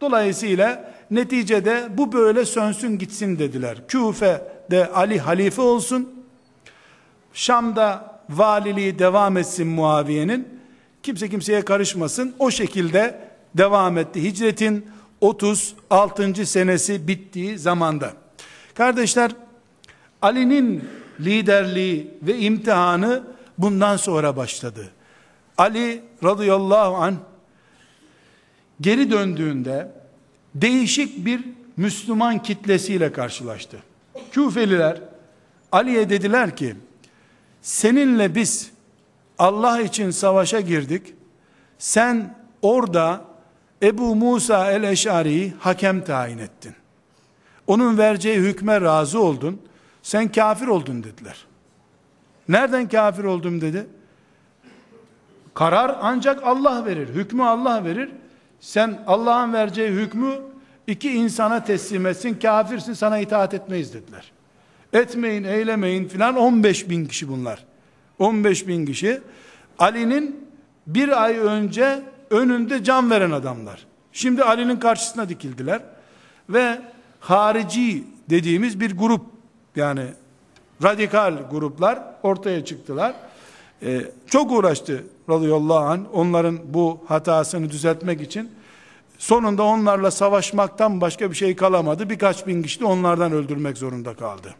Dolayısıyla neticede bu böyle sönsün gitsin dediler. Küfe'de Ali halife olsun. Şam'da valiliği devam etsin Muaviye'nin. Kimse kimseye karışmasın. O şekilde devam etti. Hicretin 36. senesi bittiği zamanda. Kardeşler Ali'nin liderliği ve imtihanı bundan sonra başladı. Ali radıyallahu an geri döndüğünde değişik bir Müslüman kitlesiyle karşılaştı. Küfeliler Ali'ye dediler ki seninle biz Allah için savaşa girdik. Sen orada Ebu Musa el-Eşari'yi hakem tayin ettin. Onun vereceği hükme razı oldun. Sen kafir oldun dediler. Nereden kafir oldum dedi. Karar ancak Allah verir. Hükmü Allah verir. Sen Allah'ın vereceği hükmü iki insana teslim etsin. Kafirsin sana itaat etmeyiz dediler. Etmeyin, eylemeyin filan 15 bin kişi bunlar. 15 bin kişi. Ali'nin bir ay önce önünde can veren adamlar. Şimdi Ali'nin karşısına dikildiler. Ve harici dediğimiz bir grup yani radikal gruplar ortaya çıktılar. Ee, çok uğraştı radıyallahu anh onların bu hatasını düzeltmek için. Sonunda onlarla savaşmaktan başka bir şey kalamadı. Birkaç bin kişi de onlardan öldürmek zorunda kaldı.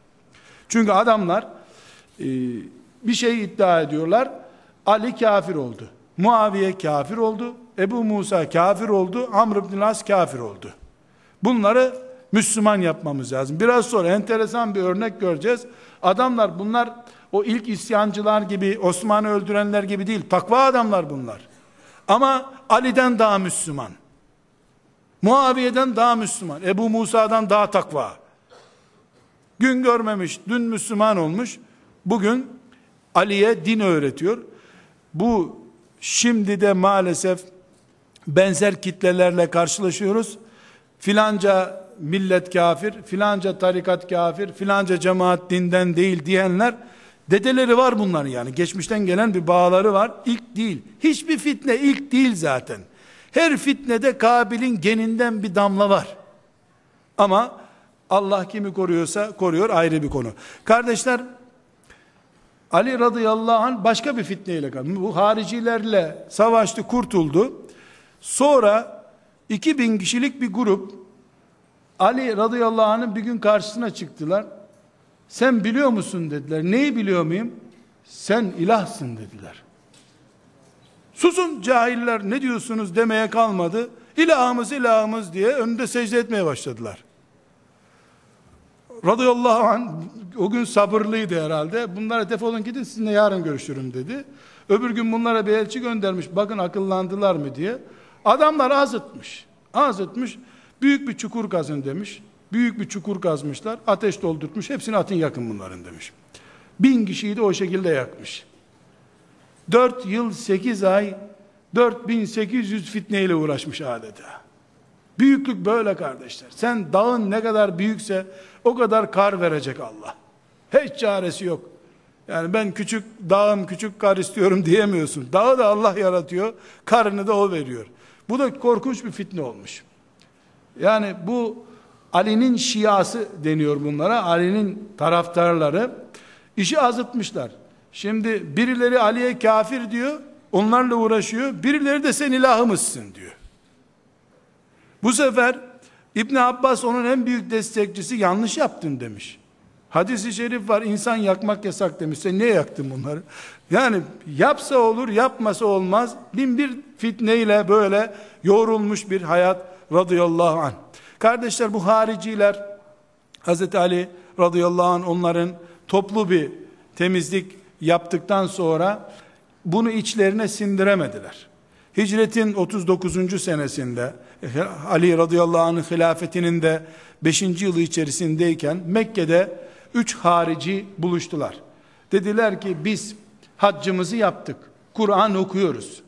Çünkü adamlar e, bir şey iddia ediyorlar. Ali kafir oldu. Muaviye kafir oldu. Ebu Musa kafir oldu. Amr ibn As kafir oldu. Bunları Müslüman yapmamız lazım. Biraz sonra enteresan bir örnek göreceğiz. Adamlar bunlar o ilk isyancılar gibi, Osman'ı öldürenler gibi değil. Takva adamlar bunlar. Ama Ali'den daha Müslüman. Muaviye'den daha Müslüman. Ebu Musa'dan daha takva. Gün görmemiş, dün Müslüman olmuş. Bugün Ali'ye din öğretiyor. Bu şimdi de maalesef benzer kitlelerle karşılaşıyoruz. Filanca millet kafir, filanca tarikat kafir, filanca cemaat dinden değil diyenler dedeleri var bunların yani. Geçmişten gelen bir bağları var. İlk değil. Hiçbir fitne ilk değil zaten. Her fitnede Kabil'in geninden bir damla var. Ama Allah kimi koruyorsa koruyor ayrı bir konu. Kardeşler Ali radıyallahu anh başka bir fitneyle kaldı. Bu haricilerle savaştı, kurtuldu. Sonra 2000 kişilik bir grup Ali radıyallahu anh'ın bir gün karşısına çıktılar. Sen biliyor musun dediler. Neyi biliyor muyum? Sen ilahsın dediler. Susun cahiller ne diyorsunuz demeye kalmadı. İlahımız ilahımız diye önünde secde etmeye başladılar. Radıyallahu anh o gün sabırlıydı herhalde. Bunlara defolun gidin sizinle yarın görüşürüm dedi. Öbür gün bunlara bir elçi göndermiş. Bakın akıllandılar mı diye. Adamlar azıtmış. Azıtmış. Büyük bir çukur kazın demiş. Büyük bir çukur kazmışlar. Ateş doldurtmuş. Hepsini atın yakın bunların demiş. Bin kişiyi de o şekilde yakmış. Dört yıl sekiz ay 4800 fitneyle uğraşmış adeta. Büyüklük böyle kardeşler. Sen dağın ne kadar büyükse o kadar kar verecek Allah. Hiç çaresi yok. Yani ben küçük dağım küçük kar istiyorum diyemiyorsun. Dağı da Allah yaratıyor, karını da o veriyor. Bu da korkunç bir fitne olmuş. Yani bu Ali'nin şiası deniyor bunlara. Ali'nin taraftarları işi azıtmışlar. Şimdi birileri Ali'ye kafir diyor, onlarla uğraşıyor. Birileri de sen ilahımızsın diyor. Bu sefer İbn Abbas onun en büyük destekçisi yanlış yaptın demiş. Hadis-i şerif var insan yakmak yasak demiş. Sen niye yaktın bunları? Yani yapsa olur yapmasa olmaz. Bin bir fitneyle böyle yoğrulmuş bir hayat radıyallahu anh. Kardeşler bu hariciler Hz. Ali radıyallahu anh onların toplu bir temizlik yaptıktan sonra bunu içlerine sindiremediler. Hicretin 39. senesinde Ali radıyallahu anh'ın hilafetinin de 5. yılı içerisindeyken Mekke'de üç harici buluştular. Dediler ki biz haccımızı yaptık. Kur'an okuyoruz.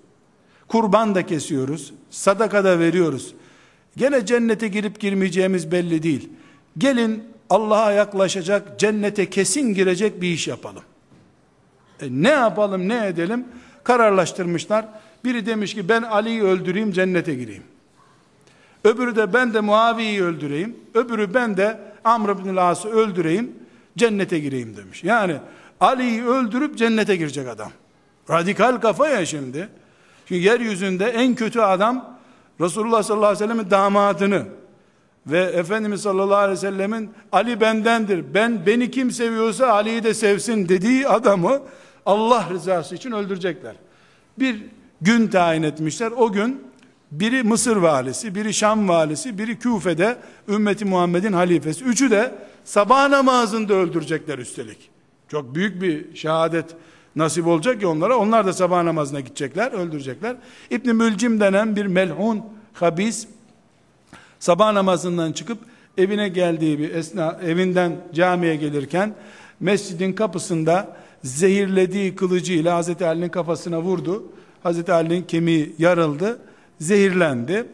Kurban da kesiyoruz. Sadaka da veriyoruz. Gene cennete girip girmeyeceğimiz belli değil. Gelin Allah'a yaklaşacak, cennete kesin girecek bir iş yapalım. E ne yapalım, ne edelim? Kararlaştırmışlar. Biri demiş ki ben Ali'yi öldüreyim, cennete gireyim. Öbürü de ben de Muaviye'yi öldüreyim. Öbürü ben de Amr bin As'ı öldüreyim, cennete gireyim demiş. Yani Ali'yi öldürüp cennete girecek adam. Radikal kafa ya şimdi. Çünkü yeryüzünde en kötü adam Resulullah sallallahu aleyhi ve sellem'in damadını ve Efendimiz sallallahu aleyhi ve sellemin Ali bendendir. Ben beni kim seviyorsa Ali'yi de sevsin dediği adamı Allah rızası için öldürecekler. Bir gün tayin etmişler. O gün biri Mısır valisi, biri Şam valisi, biri Küfe'de ümmeti Muhammed'in halifesi. Üçü de sabah namazında öldürecekler üstelik. Çok büyük bir şehadet nasip olacak ki onlara. Onlar da sabah namazına gidecekler, öldürecekler. İbn Mülcim denen bir melhun, habis, sabah namazından çıkıp evine geldiği bir esna, evinden camiye gelirken mescidin kapısında zehirlediği kılıcıyla Hazreti Ali'nin kafasına vurdu. Hazreti Ali'nin kemiği yarıldı, zehirlendi.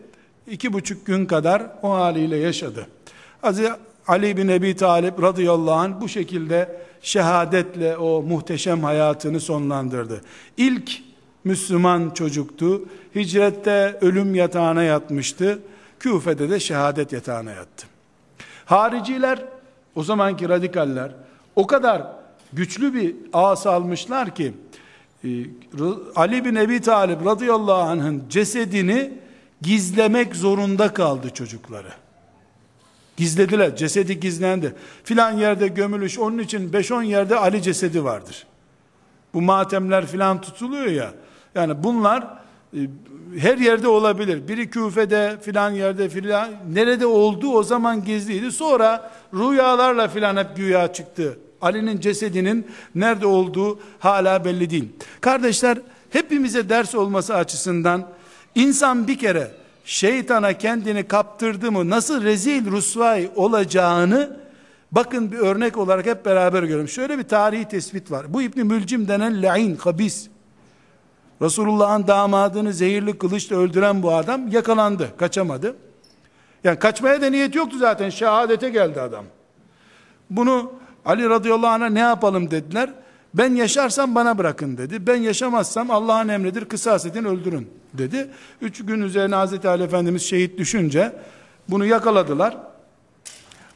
İki buçuk gün kadar o haliyle yaşadı. Hazreti Ali bin Ebi Talip radıyallahu anh bu şekilde şehadetle o muhteşem hayatını sonlandırdı. İlk Müslüman çocuktu. Hicrette ölüm yatağına yatmıştı. Küfe'de de şehadet yatağına yattı. Hariciler, o zamanki radikaller, o kadar güçlü bir ağız almışlar ki, e, Ali bin Ebi Talib radıyallahu anh'ın cesedini gizlemek zorunda kaldı çocukları. Gizlediler. Cesedi gizlendi. Filan yerde gömülüş. Onun için 5-10 yerde Ali cesedi vardır. Bu matemler filan tutuluyor ya. Yani bunlar e, her yerde olabilir. Biri küfede filan yerde filan nerede oldu o zaman gizliydi. Sonra rüyalarla filan hep güya çıktı. Ali'nin cesedinin nerede olduğu hala belli değil. Kardeşler hepimize ders olması açısından insan bir kere şeytana kendini kaptırdı mı nasıl rezil rusvay olacağını bakın bir örnek olarak hep beraber görelim. Şöyle bir tarihi tespit var. Bu İbni Mülcim denen la'in, habis. Resulullah'ın damadını zehirli kılıçla öldüren bu adam yakalandı, kaçamadı. Yani kaçmaya da niyet yoktu zaten, şehadete geldi adam. Bunu Ali radıyallahu anh'a ne yapalım dediler. Ben yaşarsam bana bırakın dedi. Ben yaşamazsam Allah'ın emridir kısas edin öldürün dedi. Üç gün üzerine Hazreti Ali Efendimiz şehit düşünce bunu yakaladılar.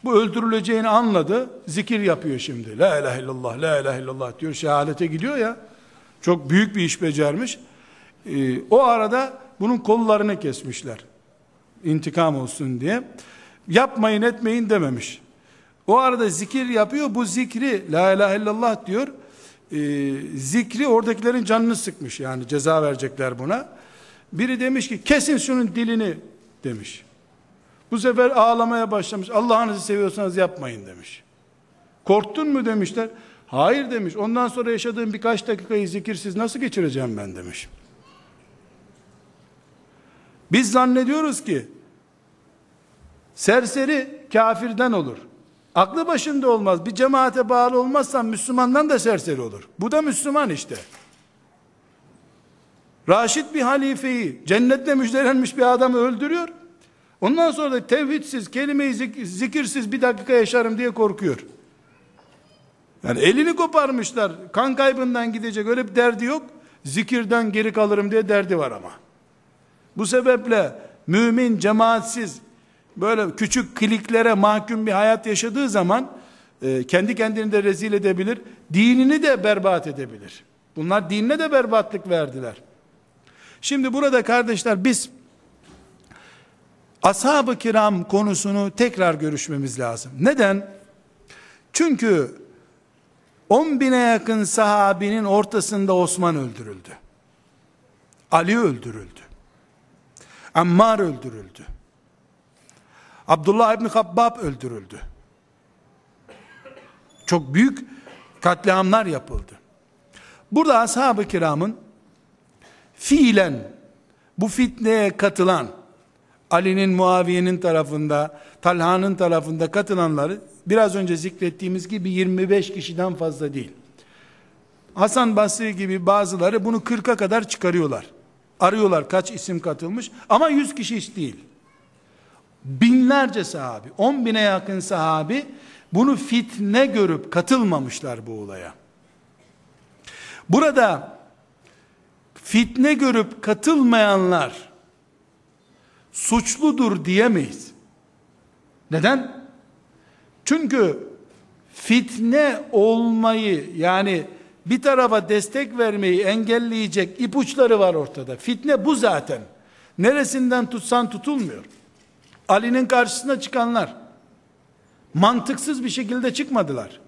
Bu öldürüleceğini anladı. Zikir yapıyor şimdi. La ilahe illallah, la ilahe illallah diyor. Şehadete gidiyor ya. Çok büyük bir iş becermiş. Ee, o arada bunun kollarını kesmişler. İntikam olsun diye. Yapmayın etmeyin dememiş. O arada zikir yapıyor. Bu zikri la ilahe illallah diyor e, zikri oradakilerin canını sıkmış yani ceza verecekler buna. Biri demiş ki kesin şunun dilini demiş. Bu sefer ağlamaya başlamış. Allah'ınızı seviyorsanız yapmayın demiş. Korktun mu demişler. Hayır demiş. Ondan sonra yaşadığım birkaç dakikayı zikirsiz nasıl geçireceğim ben demiş. Biz zannediyoruz ki serseri kafirden olur. Aklı başında olmaz. Bir cemaate bağlı olmazsan Müslümandan da serseri olur. Bu da Müslüman işte. Raşid bir halifeyi, cennette müjdelenmiş bir adamı öldürüyor. Ondan sonra da tevhidsiz, kelimeyi zikirsiz bir dakika yaşarım diye korkuyor. Yani elini koparmışlar. Kan kaybından gidecek öyle bir derdi yok. Zikirden geri kalırım diye derdi var ama. Bu sebeple mümin cemaatsiz, böyle küçük kliklere mahkum bir hayat yaşadığı zaman e, kendi kendini de rezil edebilir, dinini de berbat edebilir. Bunlar dinine de berbatlık verdiler. Şimdi burada kardeşler biz ashab-ı kiram konusunu tekrar görüşmemiz lazım. Neden? Çünkü 10 bine yakın sahabinin ortasında Osman öldürüldü. Ali öldürüldü. Ammar öldürüldü. Abdullah İbni Habbab öldürüldü. Çok büyük katliamlar yapıldı. Burada ashab-ı kiramın fiilen bu fitneye katılan Ali'nin Muaviye'nin tarafında, Talha'nın tarafında katılanları biraz önce zikrettiğimiz gibi 25 kişiden fazla değil. Hasan Basri gibi bazıları bunu 40'a kadar çıkarıyorlar. Arıyorlar kaç isim katılmış ama 100 kişi hiç değil. Binlerce sahabi, 10 bine yakın sahabi bunu fitne görüp katılmamışlar bu olaya. Burada fitne görüp katılmayanlar suçludur diyemeyiz. Neden? Çünkü fitne olmayı yani bir tarafa destek vermeyi engelleyecek ipuçları var ortada. Fitne bu zaten. Neresinden tutsan tutulmuyor. Ali'nin karşısına çıkanlar mantıksız bir şekilde çıkmadılar.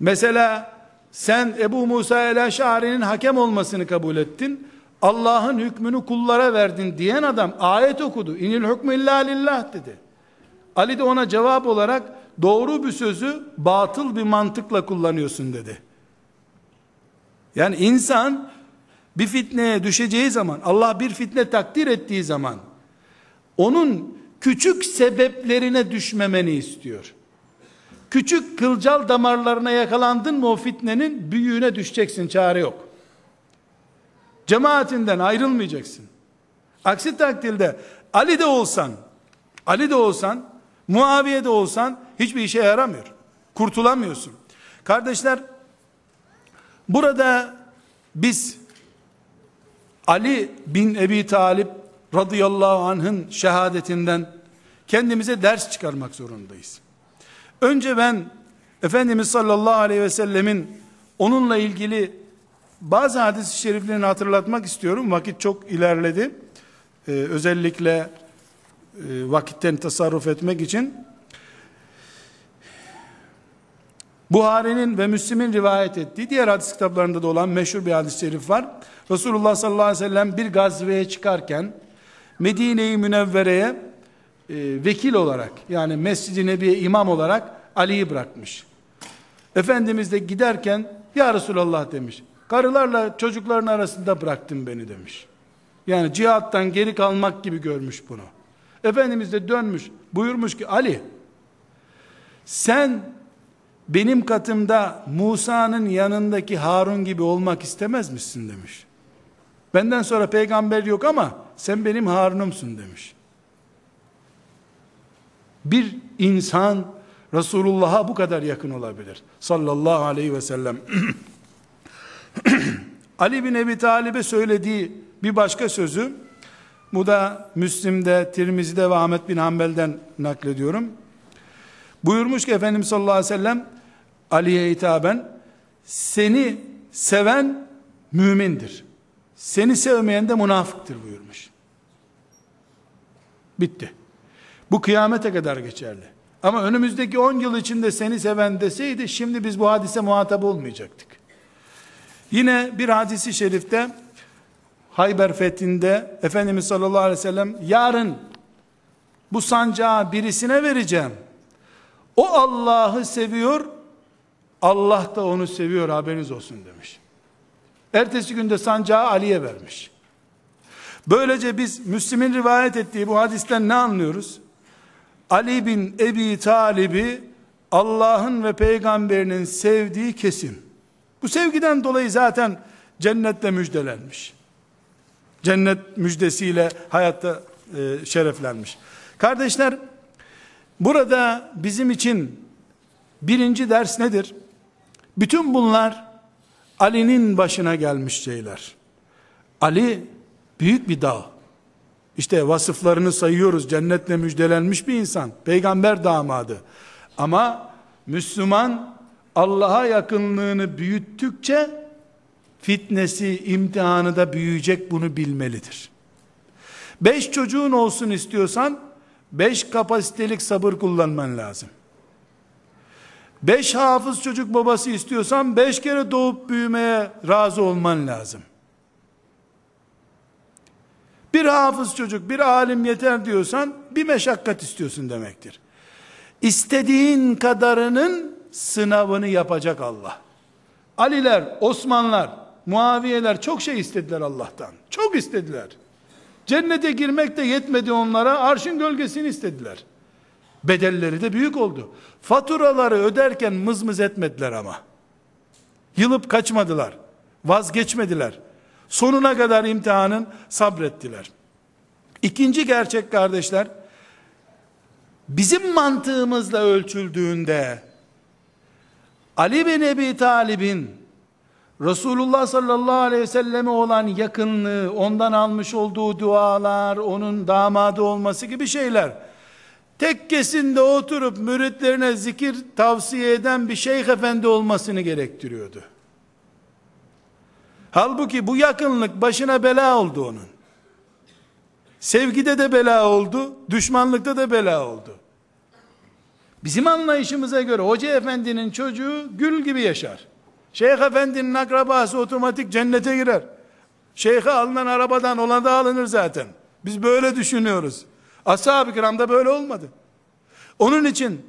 Mesela sen Ebu Musa el-Eş'ari'nin hakem olmasını kabul ettin. Allah'ın hükmünü kullara verdin diyen adam ayet okudu. İnil hükmü illa lillah dedi. Ali de ona cevap olarak doğru bir sözü batıl bir mantıkla kullanıyorsun dedi. Yani insan bir fitneye düşeceği zaman, Allah bir fitne takdir ettiği zaman, onun küçük sebeplerine düşmemeni istiyor. Küçük kılcal damarlarına yakalandın mı o fitnenin büyüğüne düşeceksin, çare yok. Cemaatinden ayrılmayacaksın. Aksi takdirde Ali de olsan, Ali de olsan, Muaviye de olsan hiçbir işe yaramıyor. Kurtulamıyorsun. Kardeşler, burada biz Ali bin Ebi Talip radıyallahu anh'ın şehadetinden kendimize ders çıkarmak zorundayız. Önce ben Efendimiz sallallahu aleyhi ve sellemin onunla ilgili bazı hadis-i şeriflerini hatırlatmak istiyorum. Vakit çok ilerledi. Ee, özellikle e, vakitten tasarruf etmek için. Buhari'nin ve Müslim'in rivayet ettiği diğer hadis kitaplarında da olan meşhur bir hadis-i şerif var. Resulullah sallallahu aleyhi ve sellem bir gazveye çıkarken Medine-i Münevvere'ye e, vekil olarak yani Mescid-i Nebi'ye imam olarak Ali'yi bırakmış. Efendimiz de giderken ya Resulallah demiş. Karılarla çocukların arasında bıraktın beni demiş. Yani cihattan geri kalmak gibi görmüş bunu. Efendimiz de dönmüş buyurmuş ki Ali sen benim katımda Musa'nın yanındaki Harun gibi olmak istemez misin demiş. Benden sonra peygamber yok ama sen benim Harun'umsun demiş. Bir insan Resulullah'a bu kadar yakın olabilir. Sallallahu aleyhi ve sellem. Ali bin Ebi Talib'e söylediği bir başka sözü, bu da Müslim'de, Tirmizi'de ve Ahmet bin Hanbel'den naklediyorum. Buyurmuş ki Efendimiz sallallahu aleyhi ve sellem, Ali'ye hitaben, seni seven mümindir. Seni sevmeyen de münafıktır buyurmuş. Bitti. Bu kıyamete kadar geçerli. Ama önümüzdeki 10 yıl içinde seni seven deseydi şimdi biz bu hadise muhatap olmayacaktık. Yine bir hadisi şerifte Hayber fethinde Efendimiz sallallahu aleyhi ve sellem yarın bu sancağı birisine vereceğim. O Allah'ı seviyor, Allah da onu seviyor haberiniz olsun demiş. Ertesi günde sancağı Ali'ye vermiş. Böylece biz Müslim'in rivayet ettiği bu hadisten ne anlıyoruz? Ali bin Ebi Talib'i Allah'ın ve peygamberinin sevdiği kesin. Bu sevgiden dolayı zaten cennetle müjdelenmiş. Cennet müjdesiyle hayatta e, şereflenmiş. Kardeşler, burada bizim için birinci ders nedir? Bütün bunlar Ali'nin başına gelmiş şeyler. Ali büyük bir dağ. İşte vasıflarını sayıyoruz. Cennetle müjdelenmiş bir insan. Peygamber damadı. Ama Müslüman Allah'a yakınlığını büyüttükçe fitnesi, imtihanı da büyüyecek bunu bilmelidir. Beş çocuğun olsun istiyorsan beş kapasitelik sabır kullanman lazım. Beş hafız çocuk babası istiyorsan beş kere doğup büyümeye razı olman lazım. Bir hafız çocuk, bir alim yeter diyorsan bir meşakkat istiyorsun demektir. İstediğin kadarının sınavını yapacak Allah. Aliler, Osmanlar, Muaviyeler çok şey istediler Allah'tan. Çok istediler. Cennete girmek de yetmedi onlara. Arşın gölgesini istediler. Bedelleri de büyük oldu. Faturaları öderken mızmız etmediler ama. Yılıp kaçmadılar. Vazgeçmediler. Sonuna kadar imtihanın sabrettiler. İkinci gerçek kardeşler, bizim mantığımızla ölçüldüğünde Ali bin Ebi Talib'in Resulullah sallallahu aleyhi ve selleme olan yakınlığı, ondan almış olduğu dualar, onun damadı olması gibi şeyler, tekkesinde oturup müritlerine zikir tavsiye eden bir şeyh efendi olmasını gerektiriyordu. Halbuki bu yakınlık başına bela oldu onun. Sevgide de bela oldu, düşmanlıkta da bela oldu. Bizim anlayışımıza göre hoca efendinin çocuğu gül gibi yaşar. Şeyh efendinin akrabası otomatik cennete girer. Şeyhe alınan arabadan olan da alınır zaten. Biz böyle düşünüyoruz. Ashab-ı kiramda böyle olmadı. Onun için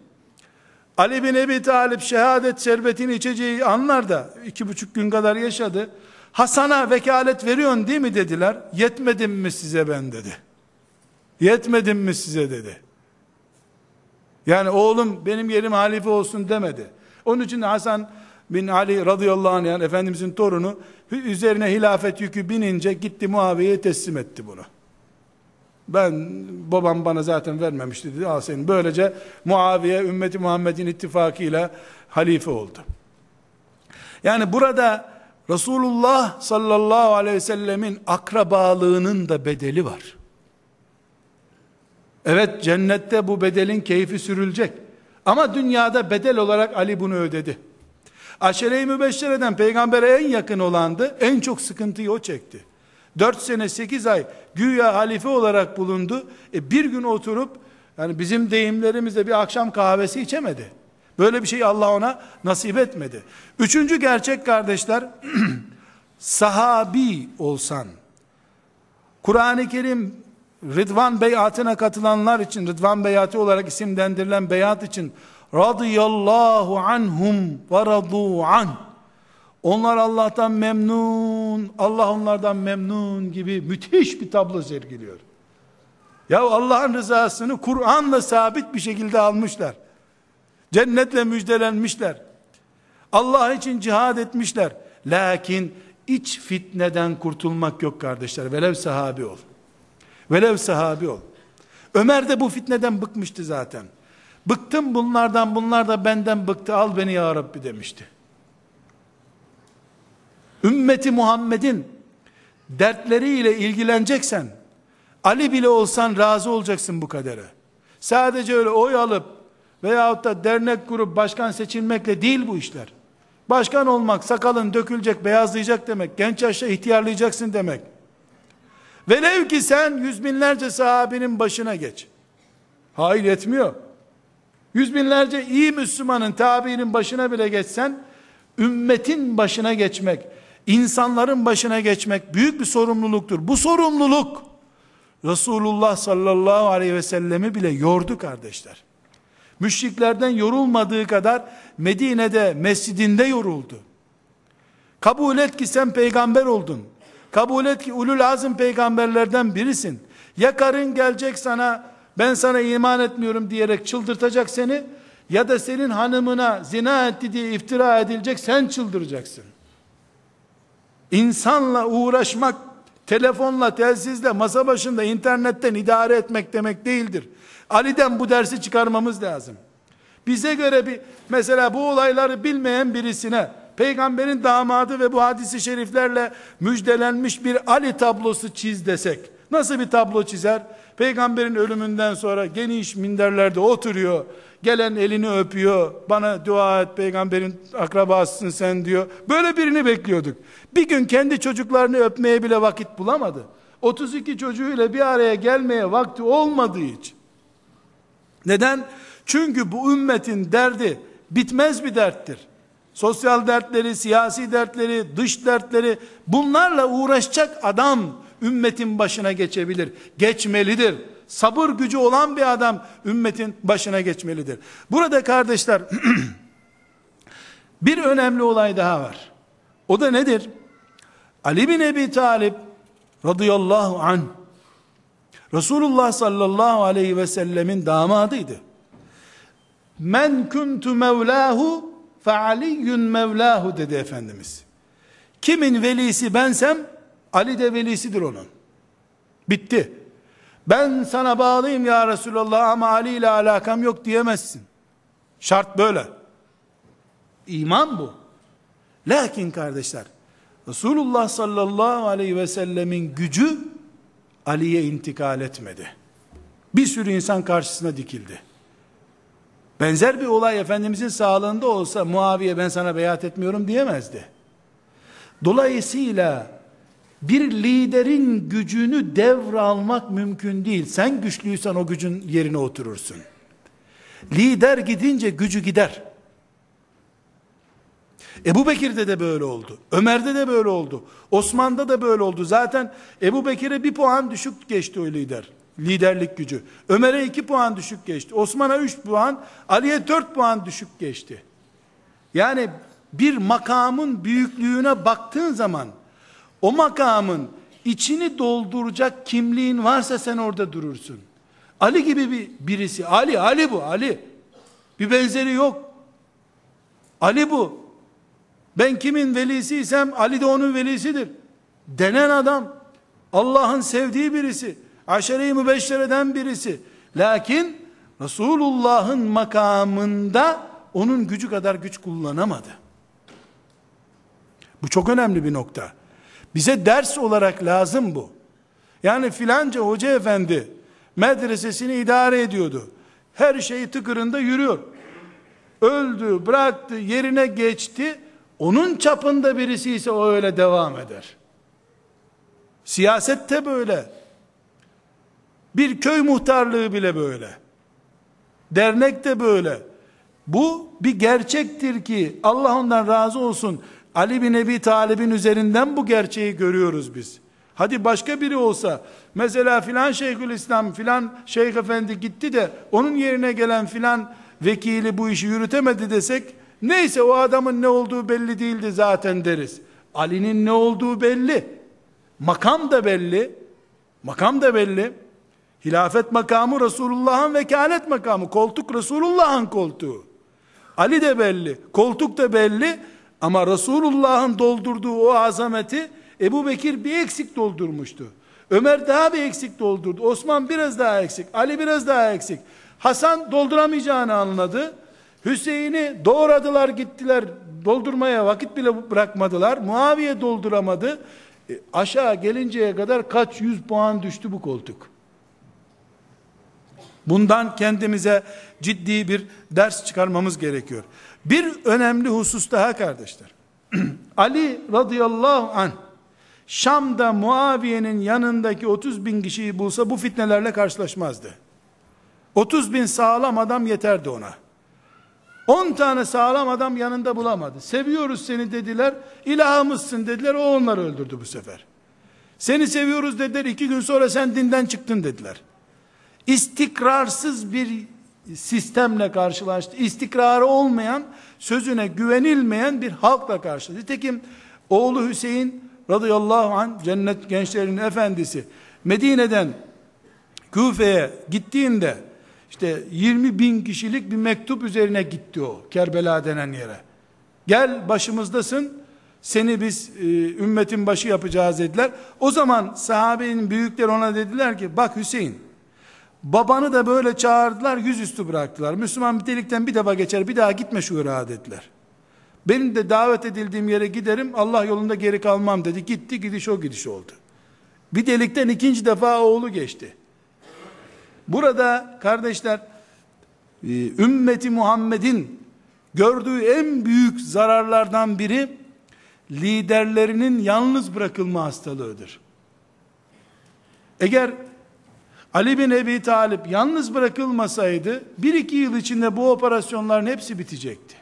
Ali bin Ebi Talip şehadet şerbetini içeceği anlarda iki buçuk gün kadar yaşadı. Hasan'a vekalet veriyorsun değil mi dediler. Yetmedim mi size ben dedi. Yetmedim mi size dedi. Yani oğlum benim yerim halife olsun demedi. Onun için Hasan bin Ali radıyallahu anh yani Efendimizin torunu üzerine hilafet yükü binince gitti Muaviye'ye teslim etti bunu. Ben babam bana zaten vermemişti dedi. Al senin. Böylece Muaviye ümmeti Muhammed'in ittifakıyla halife oldu. Yani burada Resulullah sallallahu aleyhi ve sellemin akrabalığının da bedeli var. Evet cennette bu bedelin keyfi sürülecek. Ama dünyada bedel olarak Ali bunu ödedi. Aşere-i Mübeşşere'den peygambere en yakın olandı. En çok sıkıntıyı o çekti. 4 sene 8 ay güya halife olarak bulundu. E bir gün oturup yani bizim deyimlerimizde bir akşam kahvesi içemedi. Böyle bir şey Allah ona nasip etmedi. Üçüncü gerçek kardeşler sahabi olsan Kur'an-ı Kerim Rıdvan beyatına katılanlar için Rıdvan beyatı olarak isimlendirilen beyat için radıyallahu anhum ve radu an onlar Allah'tan memnun Allah onlardan memnun gibi müthiş bir tablo sergiliyor. Ya Allah'ın rızasını Kur'an'la sabit bir şekilde almışlar. Cennetle müjdelenmişler. Allah için cihad etmişler. Lakin iç fitneden kurtulmak yok kardeşler. Velev sahabi ol. Velev sahabi ol. Ömer de bu fitneden bıkmıştı zaten. Bıktım bunlardan bunlar da benden bıktı. Al beni ya Rabbi demişti. Ümmeti Muhammed'in dertleriyle ilgileneceksen Ali bile olsan razı olacaksın bu kadere. Sadece öyle oy alıp veyahut da dernek kurup başkan seçilmekle değil bu işler. Başkan olmak sakalın dökülecek, beyazlayacak demek. Genç yaşta ihtiyarlayacaksın demek. Velev ki sen yüz binlerce sahabinin başına geç. Hayır etmiyor. Yüz binlerce iyi Müslümanın tabinin başına bile geçsen, ümmetin başına geçmek, insanların başına geçmek büyük bir sorumluluktur. Bu sorumluluk, Resulullah sallallahu aleyhi ve sellemi bile yordu kardeşler. Müşriklerden yorulmadığı kadar Medine'de mescidinde yoruldu. Kabul et ki sen peygamber oldun. Kabul et ki ulul azim peygamberlerden birisin. Ya karın gelecek sana ben sana iman etmiyorum diyerek çıldırtacak seni ya da senin hanımına zina etti diye iftira edilecek sen çıldıracaksın. İnsanla uğraşmak telefonla, telsizle, masa başında internetten idare etmek demek değildir. Ali'den bu dersi çıkarmamız lazım. Bize göre bir mesela bu olayları bilmeyen birisine peygamberin damadı ve bu hadisi şeriflerle müjdelenmiş bir Ali tablosu çiz desek nasıl bir tablo çizer? Peygamberin ölümünden sonra geniş minderlerde oturuyor. Gelen elini öpüyor. Bana dua et peygamberin akrabasısın sen diyor. Böyle birini bekliyorduk. Bir gün kendi çocuklarını öpmeye bile vakit bulamadı. 32 çocuğuyla bir araya gelmeye vakti olmadığı için. Neden? Çünkü bu ümmetin derdi bitmez bir derttir. Sosyal dertleri, siyasi dertleri, dış dertleri bunlarla uğraşacak adam ümmetin başına geçebilir. Geçmelidir. Sabır gücü olan bir adam ümmetin başına geçmelidir. Burada kardeşler bir önemli olay daha var. O da nedir? Ali bin Ebi Talip radıyallahu an Resulullah sallallahu aleyhi ve sellemin damadıydı. Men kuntu mevlahu fealiyyun mevlahu dedi Efendimiz. Kimin velisi bensem Ali de velisidir onun. Bitti. Ben sana bağlıyım ya Resulallah ama Ali ile alakam yok diyemezsin. Şart böyle. İman bu. Lakin kardeşler, Resulullah sallallahu aleyhi ve sellemin gücü Ali'ye intikal etmedi. Bir sürü insan karşısına dikildi. Benzer bir olay Efendimizin sağlığında olsa Muaviye ben sana beyat etmiyorum diyemezdi. Dolayısıyla bir liderin gücünü devralmak mümkün değil. Sen güçlüysen o gücün yerine oturursun. Lider gidince gücü gider. Ebu Bekir'de de böyle oldu. Ömer'de de böyle oldu. Osman'da da böyle oldu. Zaten Ebu Bekir'e bir puan düşük geçti o lider. Liderlik gücü. Ömer'e iki puan düşük geçti. Osman'a üç puan, Ali'ye dört puan düşük geçti. Yani bir makamın büyüklüğüne baktığın zaman o makamın içini dolduracak kimliğin varsa sen orada durursun. Ali gibi bir birisi. Ali, Ali bu, Ali. Bir benzeri yok. Ali bu. Ben kimin velisiysem Ali de onun velisidir. Denen adam Allah'ın sevdiği birisi. Aşere-i mübeşşereden birisi. Lakin Resulullah'ın makamında onun gücü kadar güç kullanamadı. Bu çok önemli bir nokta. Bize ders olarak lazım bu. Yani filanca hoca efendi medresesini idare ediyordu. Her şeyi tıkırında yürüyor. Öldü, bıraktı, yerine geçti. Onun çapında birisi ise o öyle devam eder. Siyasette böyle. Bir köy muhtarlığı bile böyle. Dernek de böyle. Bu bir gerçektir ki Allah ondan razı olsun. Ali bin Ebi Talib'in üzerinden bu gerçeği görüyoruz biz. Hadi başka biri olsa, mesela filan Şeyhül İslam, filan Şeyh Efendi gitti de, onun yerine gelen filan vekili bu işi yürütemedi desek, neyse o adamın ne olduğu belli değildi zaten deriz. Ali'nin ne olduğu belli. Makam da belli. Makam da belli. Hilafet makamı Resulullah'ın vekalet makamı. Koltuk Resulullah'ın koltuğu. Ali de belli. Koltuk da belli. Ama Resulullah'ın doldurduğu o azameti Ebu Bekir bir eksik doldurmuştu. Ömer daha bir eksik doldurdu. Osman biraz daha eksik. Ali biraz daha eksik. Hasan dolduramayacağını anladı. Hüseyin'i doğradılar gittiler. Doldurmaya vakit bile bırakmadılar. Muaviye dolduramadı. E, aşağı gelinceye kadar kaç yüz puan düştü bu koltuk. Bundan kendimize ciddi bir ders çıkarmamız gerekiyor. Bir önemli husus daha kardeşler. Ali radıyallahu anh Şam'da Muaviye'nin yanındaki 30 bin kişiyi bulsa bu fitnelerle karşılaşmazdı. 30 bin sağlam adam yeterdi ona. 10 tane sağlam adam yanında bulamadı. Seviyoruz seni dediler, ilahımızsın dediler, o onları öldürdü bu sefer. Seni seviyoruz dediler, iki gün sonra sen dinden çıktın dediler. İstikrarsız bir sistemle karşılaştı. İstikrarı olmayan, sözüne güvenilmeyen bir halkla karşılaştı. Nitekim oğlu Hüseyin radıyallahu an cennet gençlerinin efendisi Medine'den Küfe'ye gittiğinde işte 20 bin kişilik bir mektup üzerine gitti o Kerbela denen yere. Gel başımızdasın seni biz e, ümmetin başı yapacağız dediler. O zaman sahabenin büyükleri ona dediler ki bak Hüseyin babanı da böyle çağırdılar yüzüstü bıraktılar. Müslüman bir delikten bir defa geçer bir daha gitme şu Irak'a dediler. Benim de davet edildiğim yere giderim Allah yolunda geri kalmam dedi. Gitti gidiş o gidiş oldu. Bir delikten ikinci defa oğlu geçti. Burada kardeşler e, ümmeti Muhammed'in gördüğü en büyük zararlardan biri liderlerinin yalnız bırakılma hastalığıdır. Eğer Ali bin Ebi Talip yalnız bırakılmasaydı bir iki yıl içinde bu operasyonların hepsi bitecekti.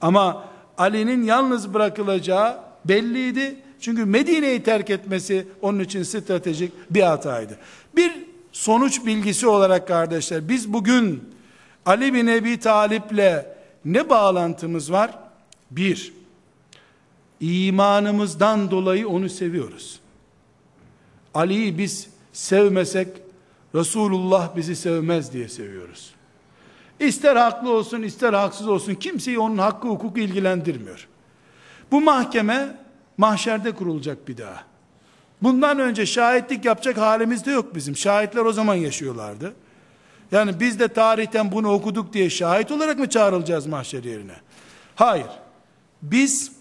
Ama Ali'nin yalnız bırakılacağı belliydi. Çünkü Medine'yi terk etmesi onun için stratejik bir hataydı. Bir sonuç bilgisi olarak kardeşler biz bugün Ali bin Ebi Talip'le ne bağlantımız var? Bir, imanımızdan dolayı onu seviyoruz. Ali'yi biz sevmesek Resulullah bizi sevmez diye seviyoruz. İster haklı olsun ister haksız olsun kimseyi onun hakkı hukuku ilgilendirmiyor. Bu mahkeme mahşerde kurulacak bir daha. Bundan önce şahitlik yapacak halimiz de yok bizim. Şahitler o zaman yaşıyorlardı. Yani biz de tarihten bunu okuduk diye şahit olarak mı çağrılacağız mahşer yerine? Hayır. Biz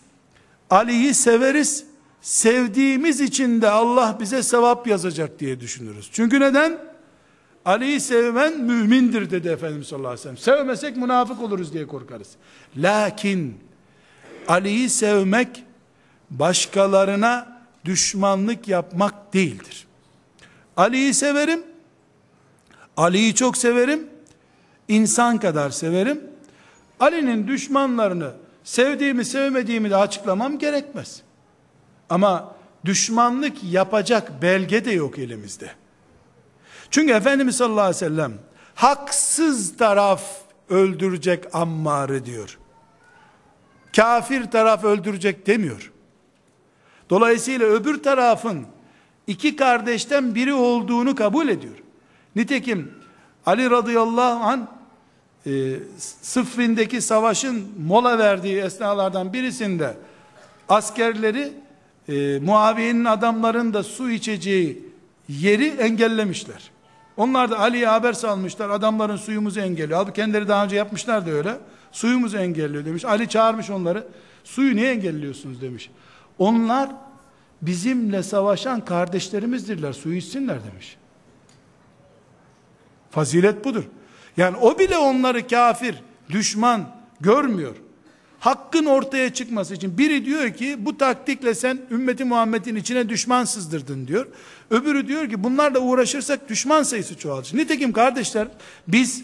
Ali'yi severiz. Sevdiğimiz için de Allah bize sevap yazacak diye düşünürüz. Çünkü neden? Ali'yi sevmen mümindir dedi Efendimiz sallallahu aleyhi ve sellem. Sevmesek münafık oluruz diye korkarız. Lakin Ali'yi sevmek başkalarına düşmanlık yapmak değildir. Ali'yi severim. Ali'yi çok severim. İnsan kadar severim. Ali'nin düşmanlarını sevdiğimi sevmediğimi de açıklamam gerekmez. Ama düşmanlık yapacak belge de yok elimizde. Çünkü Efendimiz sallallahu aleyhi ve sellem haksız taraf öldürecek Ammar'ı diyor. Kafir taraf öldürecek demiyor. Dolayısıyla öbür tarafın iki kardeşten biri olduğunu kabul ediyor. Nitekim Ali radıyallahu an e, Sıffin'deki savaşın mola verdiği esnalardan birisinde askerleri e, Muaviye'nin adamların da su içeceği yeri engellemişler. Onlar da Ali'ye haber salmışlar. Adamların suyumuzu engelliyor. Abi kendileri daha önce yapmışlar da öyle. Suyumuzu engelliyor demiş. Ali çağırmış onları. Suyu niye engelliyorsunuz demiş. Onlar bizimle savaşan kardeşlerimizdirler. Suyu içsinler demiş. Fazilet budur. Yani o bile onları kafir, düşman görmüyor. Hakkın ortaya çıkması için biri diyor ki bu taktikle sen ümmeti Muhammed'in içine düşman sızdırdın diyor. Öbürü diyor ki bunlarla uğraşırsak düşman sayısı çoğalır. Nitekim kardeşler biz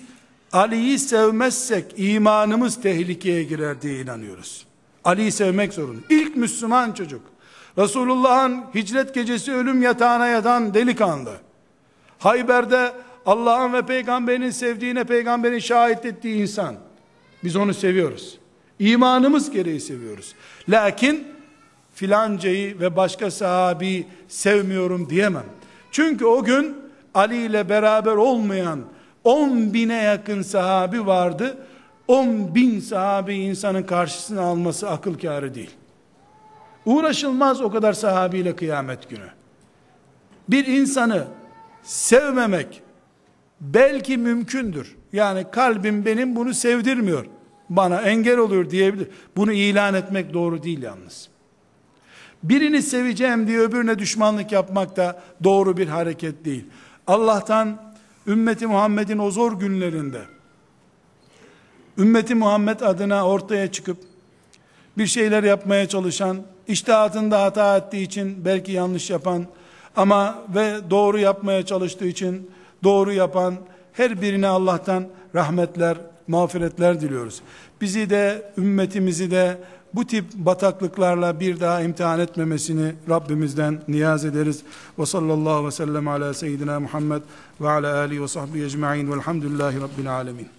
Ali'yi sevmezsek imanımız tehlikeye girer diye inanıyoruz. Ali'yi sevmek zorunda. İlk Müslüman çocuk. Resulullah'ın hicret gecesi ölüm yatağına yatan delikanlı. Hayber'de Allah'ın ve peygamberin sevdiğine peygamberin şahit ettiği insan. Biz onu seviyoruz. İmanımız gereği seviyoruz. Lakin filancayı ve başka sahabi sevmiyorum diyemem. Çünkü o gün Ali ile beraber olmayan 10 bine yakın sahabi vardı. 10 bin sahabi insanın karşısına alması akıl kârı değil. Uğraşılmaz o kadar sahabiyle kıyamet günü. Bir insanı sevmemek belki mümkündür. Yani kalbim benim bunu sevdirmiyor. Bana engel oluyor diyebilir. Bunu ilan etmek doğru değil yalnız. Birini seveceğim diye öbürüne düşmanlık yapmak da doğru bir hareket değil. Allah'tan ümmeti Muhammed'in o zor günlerinde ümmeti Muhammed adına ortaya çıkıp bir şeyler yapmaya çalışan, iştihatında hata ettiği için belki yanlış yapan ama ve doğru yapmaya çalıştığı için doğru yapan her birine Allah'tan rahmetler, mağfiretler diliyoruz. Bizi de ümmetimizi de bu tip bataklıklarla bir daha imtihan etmemesini Rabbimizden niyaz ederiz. Ve sallallahu ve sellem ala seyyidina Muhammed ve ala alihi ve sahbihi ecma'in velhamdülillahi rabbil alemin.